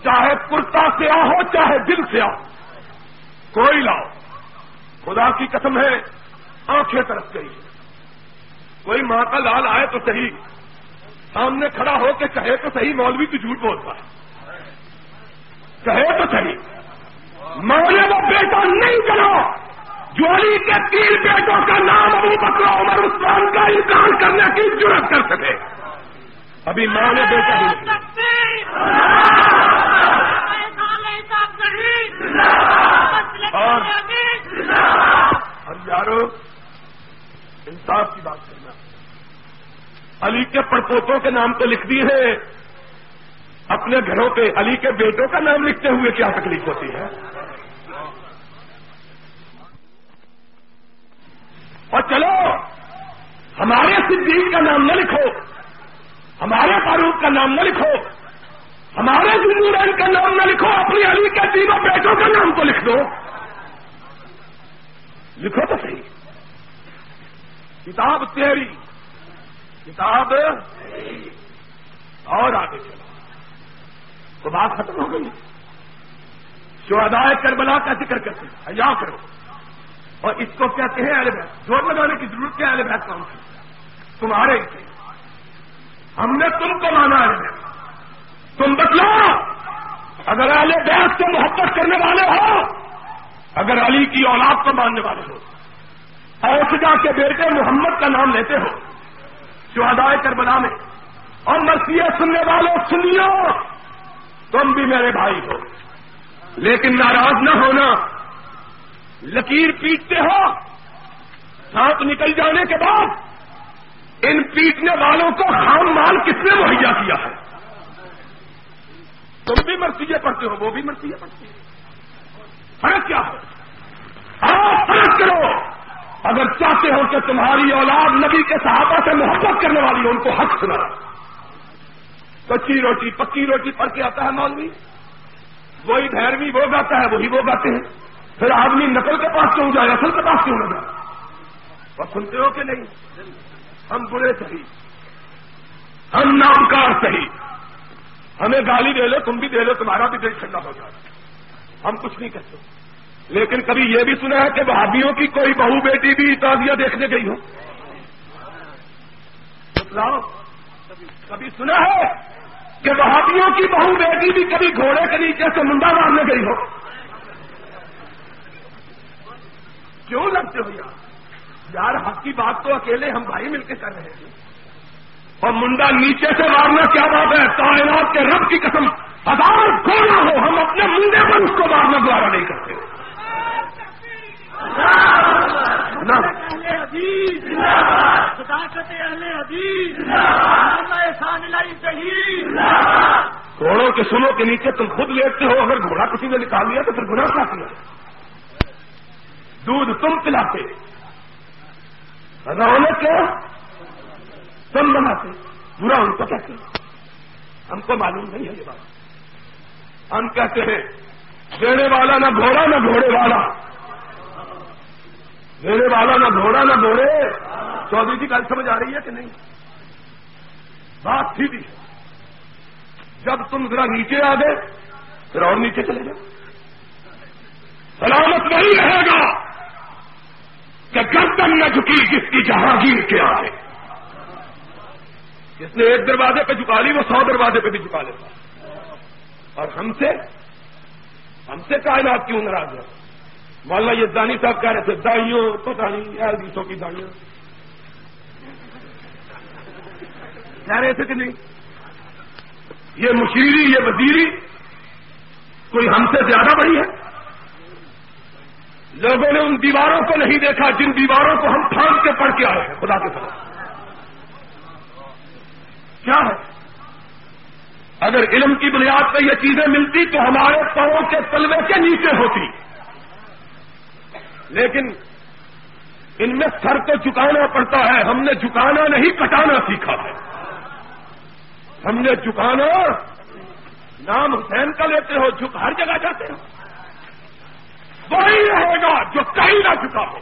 [SPEAKER 2] چاہے کرتا سیاہ ہو، چاہے دل سیاہ۔ کوئی لاؤ۔ خدا کی قسم ہے، آنکھیں طرف گئی۔ کوئی ماں کا لال آئے تو صحیح۔ سامنے کھڑا ہو کے کہے تو صحیح، مولوی تو جھوٹ بولتا ہے۔ کہے تو صحیح۔ مولے وہ بیٹا نہیں کرو جولی کے تین بیٹوں کا نام ابو بکر عمر عثمان کا انکار کرنے کی ضرورت کر سکے۔ ابھی ماں نے بیٹا اور یارو، انصاف کی بات کرنا علی کے پڑپوتوں کے نام تو لکھ دیے ہیں۔ اپنے گھروں پہ علی کے بیٹوں کا نام لکھتے ہوئے کیا تکلیف ہوتی ہے؟ اور چلو، ہمارے صدیق کا نام نہ لکھو۔ ہمارے فاروق کا نام نہ لکھو۔ ہمارے زندور کا نام نہ لکھو۔ اپنی علی کے تینوں بیٹوں کا نام تو لکھ دو۔ لکھو تو صحیح۔ کتاب تیری۔ کتاب اور آگے چلو۔ تو بات ختم ہو گئی۔ شہدائے کربلا کا ذکر کرتے ہیں، حیا کرو۔ اور اس کو کہتے ہیں اہل بیت؟ زور لگانے کی ضرورت کیا اہل بیت کون سی؟ تمہارے سے ہم نے تم کو مانا اہل بیت۔ تم بتلاؤ۔ اگر اہل بیت سے محبت کرنے والے ہو، اگر علی کی اولاد کو ماننے والے ہو اوسجا کے بیٹے محمد کا نام لیتے ہو شہدائے کربلا میں اور مرثیے سننے والوں سنیو، تم بھی میرے بھائی ہو۔ لیکن ناراض نہ ہونا، لکیر پیٹتے ہو۔ سانپ نکل جانے کے بعد ان پیٹنے والوں کو خام مال کس نے مہیا کیا ہے؟ تم بھی مرثیے پڑھتے ہو، وہ بھی مرثیے پڑھتے ہیں۔ فرق کیا ہے؟ آپ فرق کرو۔ اگر چاہتے ہو کہ تمہاری اولاد نبی کے صحابہ سے محبت کرنے والی ہو، ان کو حق سنا۔ کچی روٹی، پکی روٹی پڑھ کے آتا ہے مولوی۔ وہی بھیروی وہ گاتا ہے، وہی وہ گاتے ہیں۔ پھر آدمی نقل کے پاس کیوں جائے؟ اصل کے پاس کیوں نہ جائے؟ اور سنتے ہو کہ نہیں؟ ہم برے صحیح۔ ہم نامکار صحیح۔ ہمیں گالی دے لو، تم بھی دے لو، تمہارا بھی دل ٹھنڈا ہو جائے۔ ہم کچھ نہیں کہتے۔ لیکن کبھی یہ بھی سنا ہے کہ بھابھیوں کی کوئی بہو بیٹی بھی تازیہ دیکھنے گئی ہو۔ کبھی سنا ہے کہ بہادیوں کی بہو بیٹی بھی کبھی گھوڑے کے نیچے سے منڈا مارنے گئی ہو؟ کیوں لگتے ہو یار؟ یار، حق کی بات تو اکیلے ہم بھائی مل کے کر رہے ہیں۔ اور منڈا نیچے سے مارنا کیا بات ہے؟ کائنات کے رب کی قسم ہزار گھوڑا ہو، ہم اپنے منڈے پر اس کو مارنا دوبارہ نہیں کرتے۔ گھوڑوں کے سنوں کے نیچے تم خود لیٹتے ہو، اگر گھوڑا کسی نے نکال لیا تو پھر گنا کیا کیا؟ دودھ تم پلاتے، رونق تم بناتے، برا ان کو کہتے ہم کو معلوم نہیں ہے یہ بات۔ ہم کہتے ہیں دینے والا نہ گھوڑا، نہ گھوڑے والا۔ دینے والا نہ گھوڑا، نہ گھوڑے۔ چودھری جی گل سمجھ آ رہی ہے کہ نہیں؟ بات تھی بھی جب تم ذرا نیچے آ گئے، پھر اور نیچے چلے جاؤ سلامت نہیں رہے گا کہ گردن نہ جھکی جس کی جہانگیر کے آگے۔ جس نے ایک دروازے پہ جھکا لی، وہ سو دروازے پہ بھی جھکا لیتا۔ اور ہم سے ہم سے کائنات کیوں ناراض ہے؟ مولانا یہ دانی صاحب کہہ رہے تھے، دائیوں پتا نہیں ایسوں کی دائیوں۔ کہہ رہے تھے کہ نہیں؟ یہ مشیری، یہ وزیری، کوئی ہم سے زیادہ بڑی ہے؟ لوگوں نے ان دیواروں کو نہیں دیکھا، جن دیواروں کو ہم پھانس کے پڑھ کے آئے ہیں، خدا کے ساتھ کیا ہے؟ اگر علم کی بنیاد پہ یہ چیزیں ملتی تو ہمارے پاؤں کے تلوے کے نیچے ہوتی۔ لیکن ان میں سر کو جھکانا پڑتا ہے۔ ہم نے جھکانا نہیں، کٹانا سیکھا ہے۔ ہم نے جھکانا نام حسین کا لیتے ہو، جھک ہر جگہ جاتے ہو۔ وہی رہے گا جو کہیں نہ جھکا ہو۔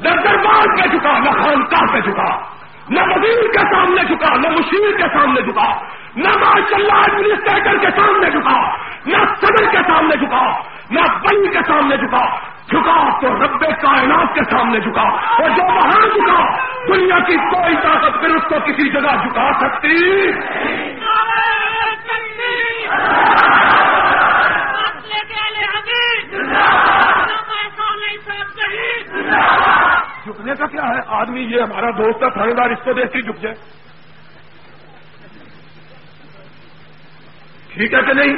[SPEAKER 2] نہ دربار پہ جھکا، نہ خانقاہ پہ جھکا۔ نہ وزیر کے سامنے جھکا، نہ مشیر کے سامنے جھکا۔ نہ ماشاء اللہ ایڈمنسٹریٹر کے سامنے جھکا نہ صدر کے سامنے جھکا نہ بنی کے سامنے جھکا جھکا تو رب کائنات کے سامنے جھکا اور جو وہاں جھکا دنیا کی کوئی طاقت پھر اس کو کسی جگہ جھکا سکتی۔ جھکنے کا کیا ہے؟ آدمی یہ ہمارا دوست ہے تھانے دار اس کو دیکھ کے جھک جائے۔ ٹھیک ہے کہ نہیں؟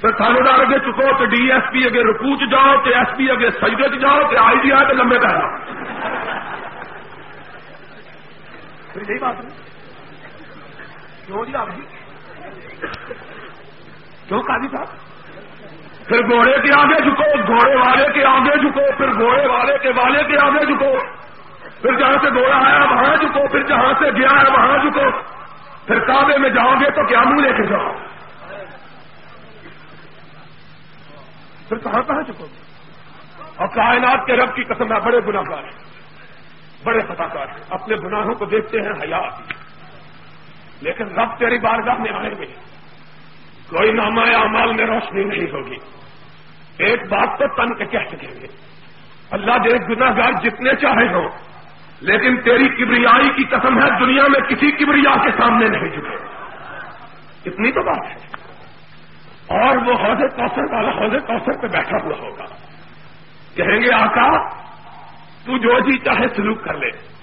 [SPEAKER 2] پھر تھانے دار اگے چکو تو ڈی ایس پی اگے رکوچ جاؤ تو ایس پی اگے سجدے چ جاؤ تو آئی جی آئے تو لمبے پہ یہی بات کیوں جی آپ جی؟ کیوں قاضی صاحب؟ پھر گھوڑے کے آگے جھکو گھوڑے والے کے آگے جھکو پھر گھوڑے والے کے والے کے آگے جھکو۔ پھر جہاں سے گھوڑا آیا وہاں جھکو پھر جہاں سے گیا ہے وہاں جھکو۔ پھر کعبے میں جاؤ گے تو کیا منہ لے کے جاؤ؟ پھر کہاں کہاں جھکو اور کائنات کے رب کی قسم ہے بڑے گناہ گار ہیں، بڑے فتح کار ہیں۔ اپنے گناہوں کو دیکھتے ہیں حیات لیکن رب تیری بارگاہ میں آئے گے کوئی نامہ اعمال میں روشنی نہیں ہوگی۔ ایک بات تو تن کے کہہ سکیں گے اللہ دے گناہ گار جتنے چاہے ہو لیکن تیری کبریائی کی قسم ہے، دنیا میں کسی کبریا کے سامنے نہیں جھکے۔ اتنی تو بات ہے۔ اور وہ حوض کوثر والا حوض کوثر پہ بیٹھا ہوا ہوگا۔ کہیں گے، آقا، تو جو جی چاہے سلوک کر لے۔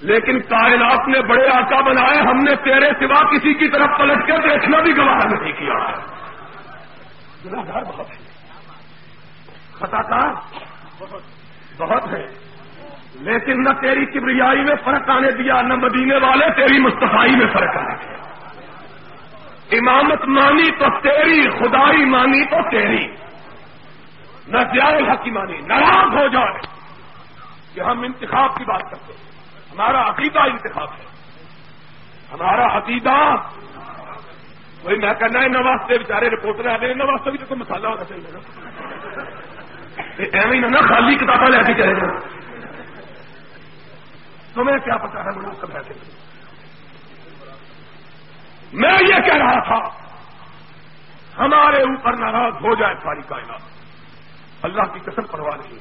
[SPEAKER 2] لیکن کائنات نے بڑے آقا بنائے، ہم نے تیرے سوا کسی کی طرف پلٹ کر دیکھنا بھی گوارا نہیں کیا۔ ہے گناگار بہت ہے خطا کار بہت ہے لیکن نہ تیری کبریائی میں فرق آنے دیا، نہ مدینے والے تیری مستفائی میں فرق آنے دیا۔ امامت مانی تو تیری، خدائی مانی تو تیری۔ نہ زیادہ حقی مانی، ناراض ہو جائے۔ کہ ہم انتخاب کی بات کرتے ہیں۔ ہمارا عقیدہ انتخاب ہے۔ ہمارا عقیدہ۔ وہی میں کہنا ہے نواز سے بےچارے رپورٹر آ گئے نواز سے بھی تو مسالہ ہونا چاہیے نا۔ ایویں نہ خالی کتابیں لے کے چلے گا تمہیں کیا پتا ہے مجھے سب ایسے میں یہ کہہ رہا تھا، ہمارے اوپر ناراض ہو جائے ساری کائنات۔ اللہ کی قسم پرواہ نہیں۔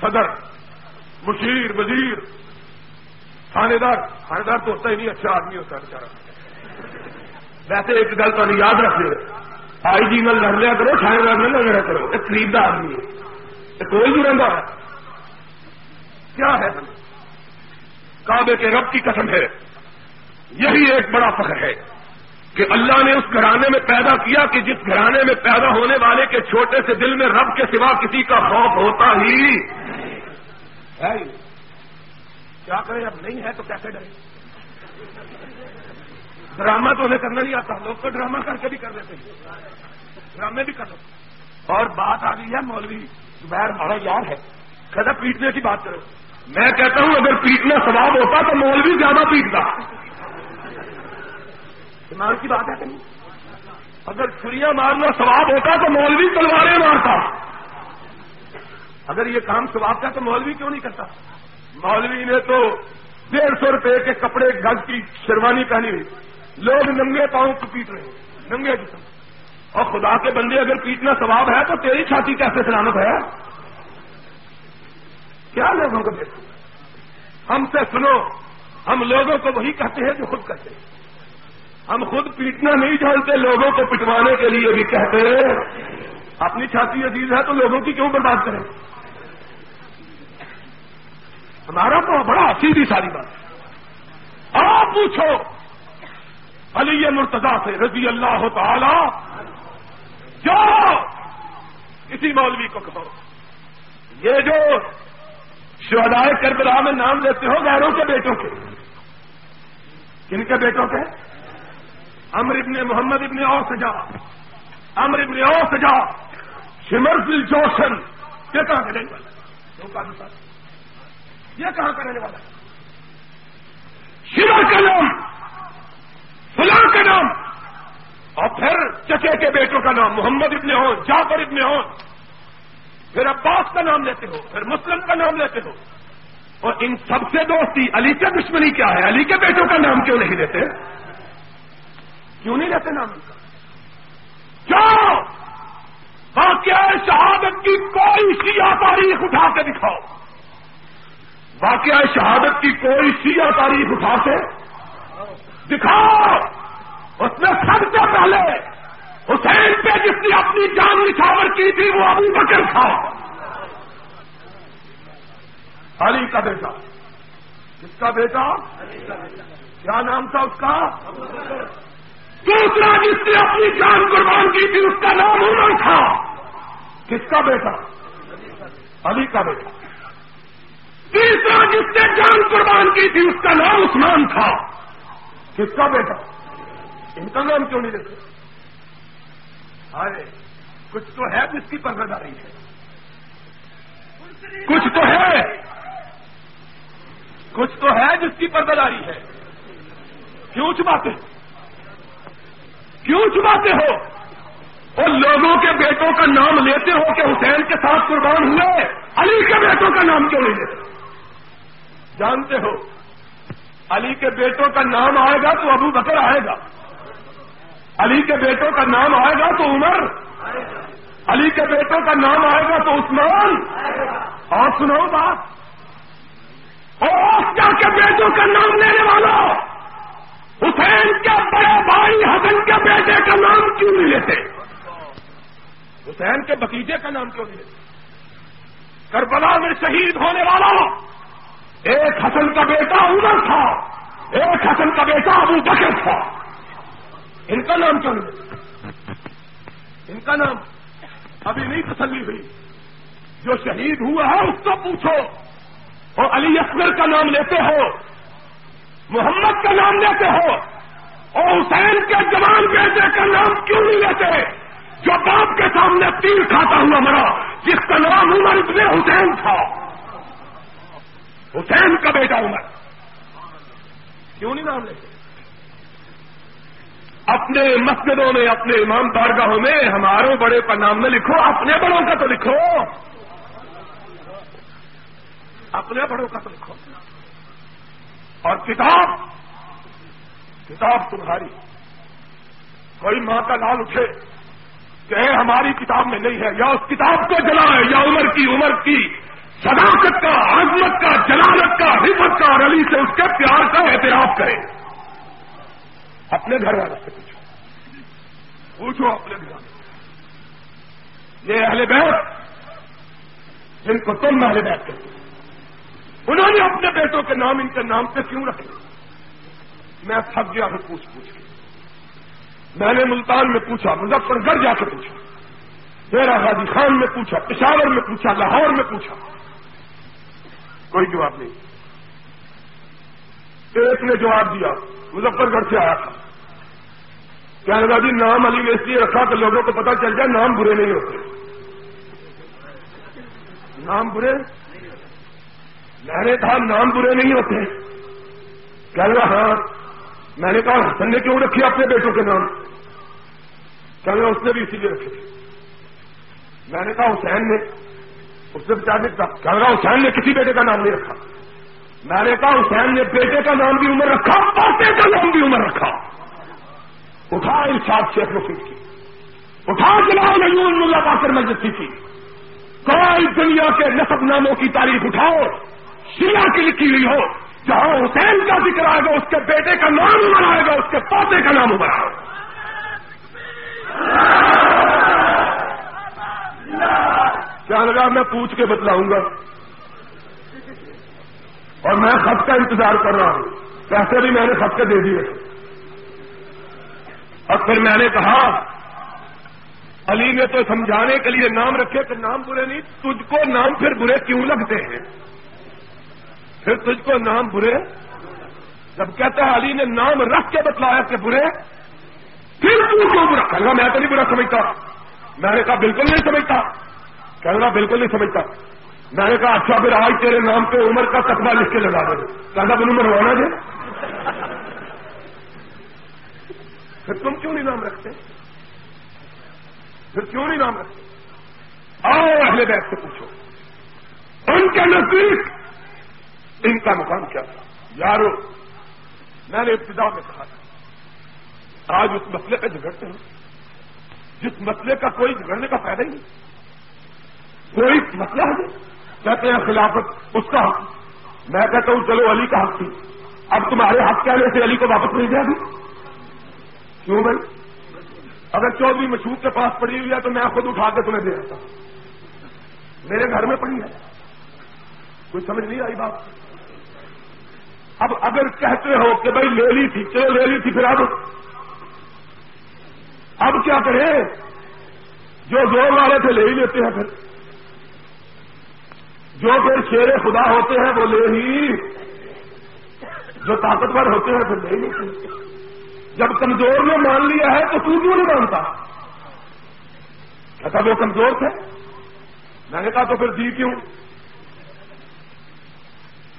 [SPEAKER 2] صدر، مشیر، وزیر تھانے دار تھانے دار تو ہوتا ہی نہیں اچھا آدمی ہوتا ہے بیچارا ویسے ایک گل تو یاد رکھ آئی جی نل لڑ لیا کرو تھانے دار نہ لڑا کرو، ایک خریدار آدمی ہے۔ یہ کوئی بھی رہتا ہے۔ کیا ہے؟ کعبے کے رب کی قسم ہے۔ یہی ایک بڑا فخر ہے کہ اللہ نے اس گھرانے میں پیدا کیا کہ جس گھرانے میں پیدا ہونے والے کے چھوٹے سے دل میں رب کے سوا کسی کا خوف ہوتا ہی ہے کیا کریں اب نہیں ہے تو کیسے ڈرے ڈرامہ تو انہیں کرنا نہیں آتا۔ لوگ تو ڈرامہ کر کے بھی کر لیتے ہیں۔ ڈرامے بھی کر لو اور بات آ گئی ہے مولوی زبیر ہمارا یار ہے۔ کہتا پیٹنے کی بات کرو۔ میں کہتا ہوں، اگر پیٹنا سواب ہوتا تو مولوی زیادہ پیٹتا۔ ایمان کی بات ہے کہ اگر چھریاں مارنا ثواب ہوتا تو مولوی تلواریں مارتا۔ اگر یہ کام ثواب کا تو مولوی کیوں نہیں کرتا؟ مولوی نے تو ڈیڑھ سو روپے کے کپڑے، گز کی شیروانی پہنی ہوئی۔ لوگ ننگے پاؤں کو پیٹ رہے ہیں۔ ننگے جسم۔ اور خدا کے بندے اگر پیٹنا ثواب ہے تو تیری چھاتی کیسے سلامت ہے؟ کیا لوگوں کو دیکھو ہم سے سنو، ہم لوگوں کو وہی کہتے ہیں جو خود کہتے ہیں۔ ہم خود پیٹنا نہیں جانتے، لوگوں کو پٹوانے کے لیے بھی کہتے ہیں۔ اپنی چھاتی عزیز ہے تو لوگوں کی کیوں برباد کریں؟ ہمارا تو بڑا سیدھی ساری بات۔ آپ پوچھو، علی مرتضی سے رضی اللہ تعالی، جو کسی مولوی کو کہو۔ یہ جو شہدائے کربلا میں نام لیتے ہو، غیروں کے بیٹوں کے۔ کن کے بیٹوں کے؟ امر ابن محمد ابن اور سجا امر ابن اور سجا شمر دل جوشن۔ یہ کہاں کا رہنے والا یہ کہاں کا رہنے والا شمر کا نام۔ فلاں کا نام۔ اور پھر چچے کے بیٹوں کا نام۔ محمد ابن ہو جعفر ابن ہو پھر عباس کا نام لیتے ہو۔ پھر مسلم کا نام لیتے ہو۔ اور ان سب سے دوستی علی کا دشمنی کیا ہے؟ علی کے بیٹوں کا نام کیوں نہیں لیتے؟ کیوں نہیں لیتے نام کا؟ کیوں واقعہ شہادت کی کوئی سیاہ تاریخ اٹھا کے دکھاؤ۔ واقعہ شہادت کی کوئی سیاہ تاریخ اٹھا کے دکھاؤ۔ اس میں سب سے پہلے حسین پہ جس نے اپنی جان نچھاور کی تھی، وہ ابو بکر تھا۔ علی کا بیٹا۔ کس کا بیٹا۔ کیا نام تھا اس کا؟ دوسرا جس نے اپنی جان قربان کی تھی، اس کا نام عمر تھا۔ کس کا بیٹا؟ علی کا بیٹا۔ تیسرا جس نے جان قربان کی تھی، اس کا نام عثمان تھا۔ کس کا بیٹا؟ ان کا نام کیوں نہیں دیتے ارے کچھ تو ہے جس کی پرداری ہے۔ کچھ تو ہے۔ کچھ تو ہے جس کی پرداری ہے۔ کیوں چھپاتے؟ ہیں کیوں چھپاتے ہو؟ اور لوگوں کے بیٹوں کا نام لیتے ہو کہ حسین کے ساتھ قربان ہوئے؟ علی کے بیٹوں کا نام کیوں نہیں لیتے؟ جانتے ہو، علی کے بیٹوں کا نام آئے گا تو ابو بکر آئے گا۔ علی کے بیٹوں کا نام آئے گا تو عمر۔ علی کے بیٹوں کا نام آئے گا تو عثمان۔ اور سنو بات۔ اور کے بیٹوں کا نام لینے والا حسین کے بڑے بھائی حسن کے بیٹے کا نام کیوں نہیں لیتے؟ حسین کے بتیجے کا نام کیوں نہیں لیتے؟ کربلا میں شہید ہونے والا ایک حسن کا بیٹا عمر تھا، ایک حسن کا بیٹا ابو بکر تھا۔ ان کا نام کیوں نہیں لیتے؟ ان کا نام ابھی نہیں تسلی ہوئی۔ جو شہید ہوا ہے اس کو پوچھو اور علی اکبر کا نام لیتے ہو۔ محمد کا نام لیتے ہو اور حسین کے جوان بیٹے کا نام کیوں نہیں لیتے؟ جو باپ کے سامنے تیر کھاتا ہوا مرا، جس کا نام عمر ابن حسین تھا۔ حسین کا بیٹا عمر۔ کیوں نہیں نام لیتے؟ اپنے مسجدوں میں، اپنے امام بارگاہوں میں ہماروں بڑے کا نام میں لکھو، اپنے بڑوں کا تو لکھو۔ اپنے بڑوں کا تو لکھو۔ اور کتاب! کتاب تمہاری۔ کوئی ماں کا لال اٹھے کہ ہماری کتاب میں نہیں ہے، یا اس کتاب کو جلائے، یا عمر کی عمر کی صداقت کا، عظمت کا، جلالت کا حفت کا، اور علی سے اس کے پیار کا اعتراف کرے۔ اپنے گھر والوں سے پوچھو۔ پوچھو اپنے گھر والوں یہ اہل بیت، جن کو تم اہل بیت کرتے انہوں نے اپنے بیٹوں کے نام ان کے نام سے کیوں رکھے؟ میں تھک گیا ہوں پوچھ پوچھ کے۔ میں نے ملتان میں پوچھا مظفر گڑھ جا کے پوچھا۔ میرا غازی خان میں پوچھا، پشاور میں پوچھا، لاہور میں پوچھا۔ کوئی جواب نہیں۔ ایک نے جواب دیا مظفر گڑھ سے آیا تھا۔ کیا لگا جی نام علی نے اس لیے رکھا کہ لوگوں کو پتا چل جائے، نام برے نہیں ہوتے۔ نام برے؟ میں نے کہا نام برے نہیں ہوتے۔ کیا لگا ہاں میں نے کہا، حسن نے کیوں رکھی اپنے بیٹوں کے نام؟ کیا لگا اس نے بھی اسی لیے رکھے۔ میں نے کہا، حسین نے، اس نے بچا دیا کیا لگا حسین نے کسی بیٹے کا نام نہیں رکھا۔ میں نے کہا، حسین نے بیٹے کا نام بھی عمر رکھا پوتے کا نام بھی عمر رکھا۔ اٹھا، ارشاد شیخ رفیق کی۔ اٹھا جلاؤ نہیں ملا پا مسجد کی۔ کوئی دنیا کے نصب ناموں کی تاریخ اٹھاؤ۔ شیلا کی لکھی ہوئی ہو، جہاں حسین کا ذکر آئے گا، اس کے بیٹے کا نام ابھر آئے گا، اس کے پوتے کا نام ابھر آئے کیا لگا میں پوچھ کے بتلاؤں گا۔ اور میں خط کا انتظار کر رہا ہوں۔ پیسے بھی میں نے خط کے دے دیے۔ اور پھر میں نے کہا، علی نے تو سمجھانے کے لیے نام رکھے کہ نام برے نہیں، تجھ کو نام پھر برے کیوں لگتے ہیں؟ پھر تجھ کو نام برے؟ جب کہتا ہے علی نے نام رکھ کے بتلایا کہ برے، پھر تو کیوں برا کہنا میں تو نہیں برا سمجھتا۔ میں نے کہا، بالکل نہیں سمجھتا۔ کہنا بالکل نہیں سمجھتا۔ میں نے کہا اچھا پھر آج تیرے نام پہ عمر کا تقبہ لکھ کے لگا دے۔ کہنا بن عمر ہونا دے جی۔ پھر تم کیوں نہیں نام رکھتے؟ پھر کیوں نہیں نام رکھتے؟ آؤ اہل بیت سے پوچھو۔ ان کے نزدیک ان کا مقام کیا تھا؟ یارو، میں نے ابتدا میں کہا تھا، آج اس مسئلے پہ جھگڑتے ہیں۔ جس مسئلے کا کوئی جھگڑنے کا فائدہ ہی نہیں۔ کوئی مسئلہ ہے کہتے ہیں خلافت اس کا حق۔ میں کہتا ہوں، چلو علی کا حق تھی۔ اب تمہارے حق کہنے سے علی کو واپس مل جائے گی کیوں بھائی؟ اگر چودھری مشہور کے پاس پڑی ہوئی ہے تو میں خود اٹھا کے تمہیں دے دیتا میرے گھر میں پڑی ہے۔ کوئی سمجھ نہیں آئی بات؟ اب اگر کہتے ہو کہ بھائی لے لی تھی، چلو لے لی تھی پھر اب۔ اب کیا کریں؟ جو زور والے تھے لے ہی لیتے ہیں پھر۔ جو پھر شیر خدا ہوتے ہیں وہ لے ہی۔ جو طاقتور ہوتے ہیں پھر لے ہی لیتے جب کمزور نے مان لیا ہے تو تو کیوں نہیں مانتا؟ کہتا وہ کمزور تھے۔ میں نے کہا تو پھر دی کیوں؟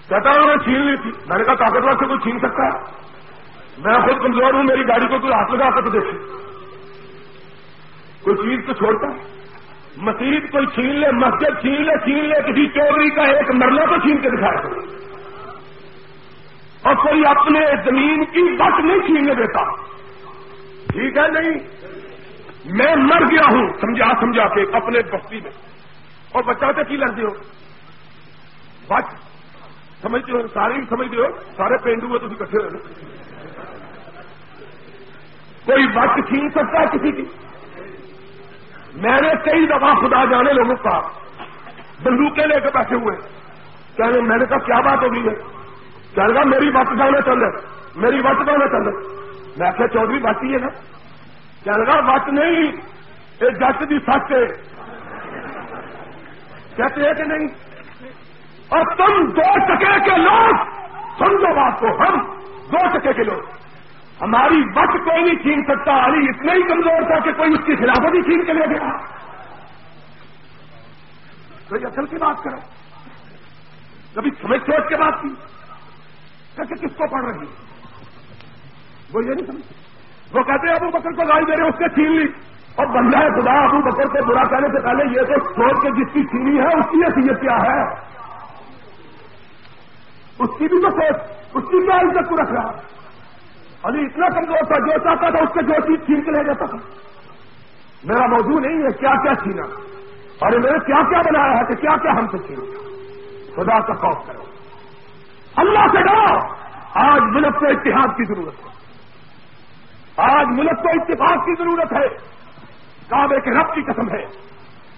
[SPEAKER 2] کہتا انہوں نے چھین لی تھی۔ میں نے کہا طاقتور سے کوئی چھین سکتا ہے؟ میں خود کمزور ہوں، میری گاڑی کو کوئی ہاتھ لگا کر تو دیکھے کوئی چیز تو چھوڑتا مسجد کوئی چھین لے، مسجد چھین لے چھین لے، کسی چوری کا ایک مرلہ تو چھین کے دکھایا اور کوئی اپنے زمین کی بٹ نہیں چھیننے دیتا۔ ٹھیک ہے، نہیں؟ میں مر گیا ہوں، سمجھا سمجھا کے اپنے بستی میں۔ اور بچاتے کی لگتے ہو؟ بچ۔ سمجھتے ہو؟ سارے بھی سمجھتے ہو؟ سارے پینڈو میں تو کٹھے ہو کوئی بچ چھین سکتا ہے کسی کی؟ میں نے کئی دفعہ خدا جانے لوگوں کا بندوقیں لے کے بیٹھے ہوئے۔ کہنے میں نے کہا، کیا بات ہوگی ہے؟ کہنے لگا میری بات جانا چل رہا میری بات جانا چل رہا میں آخیا چودھری بات ہی ہے نا۔ کہنے لگا بات نہیں۔ یہ جٹ بھی سچ ہے۔ کہتے ہیں کہ نہیں؟ اور تم دو ٹکے کے لوگ سمجھو بات کو، ہم دو ٹکے کے لوگ۔ ہماری وقت کوئی نہیں چھین سکتا، علی اتنا ہی کمزور تھا کہ کوئی اس کی خلافت ہی چھین کے لے گیا۔ کوئی اصل کی بات کرو۔ کبھی سمجھ سوچ کے بات کی۔ کیسے کس کو پڑھ رہی وہ یہ نہیں سمجھ وہ کہتے ہیں ابو بکر کو گاڑی دے رہے اس نے چھین لی۔ اور بندہ ہے خدا، ابو بکر کو برا کرنے سے پہلے یہ تو سوچ کے جس کی چھینی ہے، اس کی حیثیت کیا ہے؟ اس کی بھی تو سوچ اس کی کیا عزت کو رکھ رہا؟ علی اتنا کمزور تھا، جو چاہتا تھا اس کے جو چیز چھین کے لے جاتا تھا۔ میرا موضوع نہیں ہے کیا کیا چھینا۔ اور میں نے کیا کیا بنایا ہے کہ کیا کیا ہم سے چھینا۔ خدا کا خوف کرو۔ اللہ سے ڈرو۔ آج ملک کو اتحاد کی ضرورت ہے۔ آج ملک کو اتفاق کی ضرورت ہے۔ کعبے کے رب کی قسم ہے۔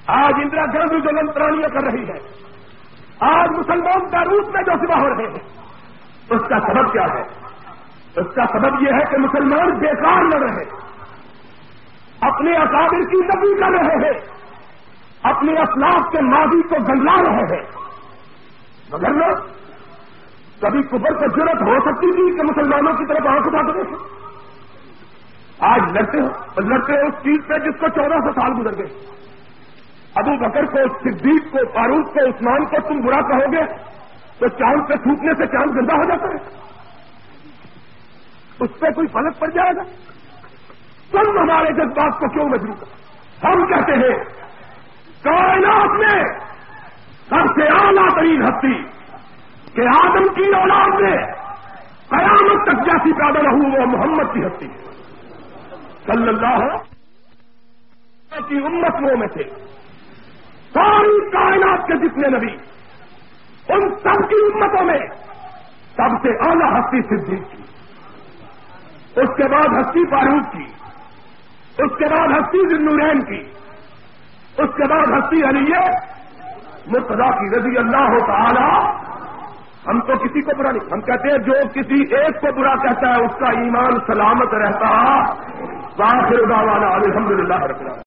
[SPEAKER 2] آج اندرا گاندھی جو لنترانیاں کر رہی ہے۔ آج مسلمان کا روپ میں جو سوا ہو رہے ہیں، اس کا سبب کیا ہے؟ اس کا سبب یہ ہے کہ مسلمان بیکار نہ رہے اپنے اکابر کی نبی کر رہے ہیں۔ اپنے اسلاف کے ماضی کو گنلا رہے ہیں۔ مگر نہ کبھی کبر کو ضرورت ہو سکتی تھی کہ مسلمانوں کی طرف آنکھ اٹھا کے دیکھیں آج لڑتے ہو لڑتے ہو اس چیز پہ جس کو چودہ سو سال گزر گئے۔ ابو بکر کو، صدیق کو، فاروق کو، عثمان کو تم برا کہو گے تو چاند پہ تھوکنے سے چاند گندا ہو جاتا ہے۔ اس پہ کوئی فلک پڑ جائے گا۔ تم ہمارے جذبات کو کیوں مجبور ہم کہتے ہیں، کائنات میں سب سے اعلیٰ ترین ہستی کہ آدم کی اولاد میں قیامت تک جیسی پیدا نہ ہوں وہ محمد کی ہستی صلی اللہ کی امت وہ میں سے ساری کائنات کے جتنے نبی، ان سب کی امتوں میں سب سے اعلیٰ ہستی صدیق کی اس کے بعد ہستی فاروق کی اس کے بعد ہستی ذنورین کی اس کے بعد ہستی علی مرتدا کی رضی اللہ تعالی۔ ہم تو کسی کو برا نہیں، ہم کہتے ہیں جو کسی ایک کو برا کہتا ہے، اس کا ایمان سلامت رہتا۔ باخر والا الحمد للہ رکھنا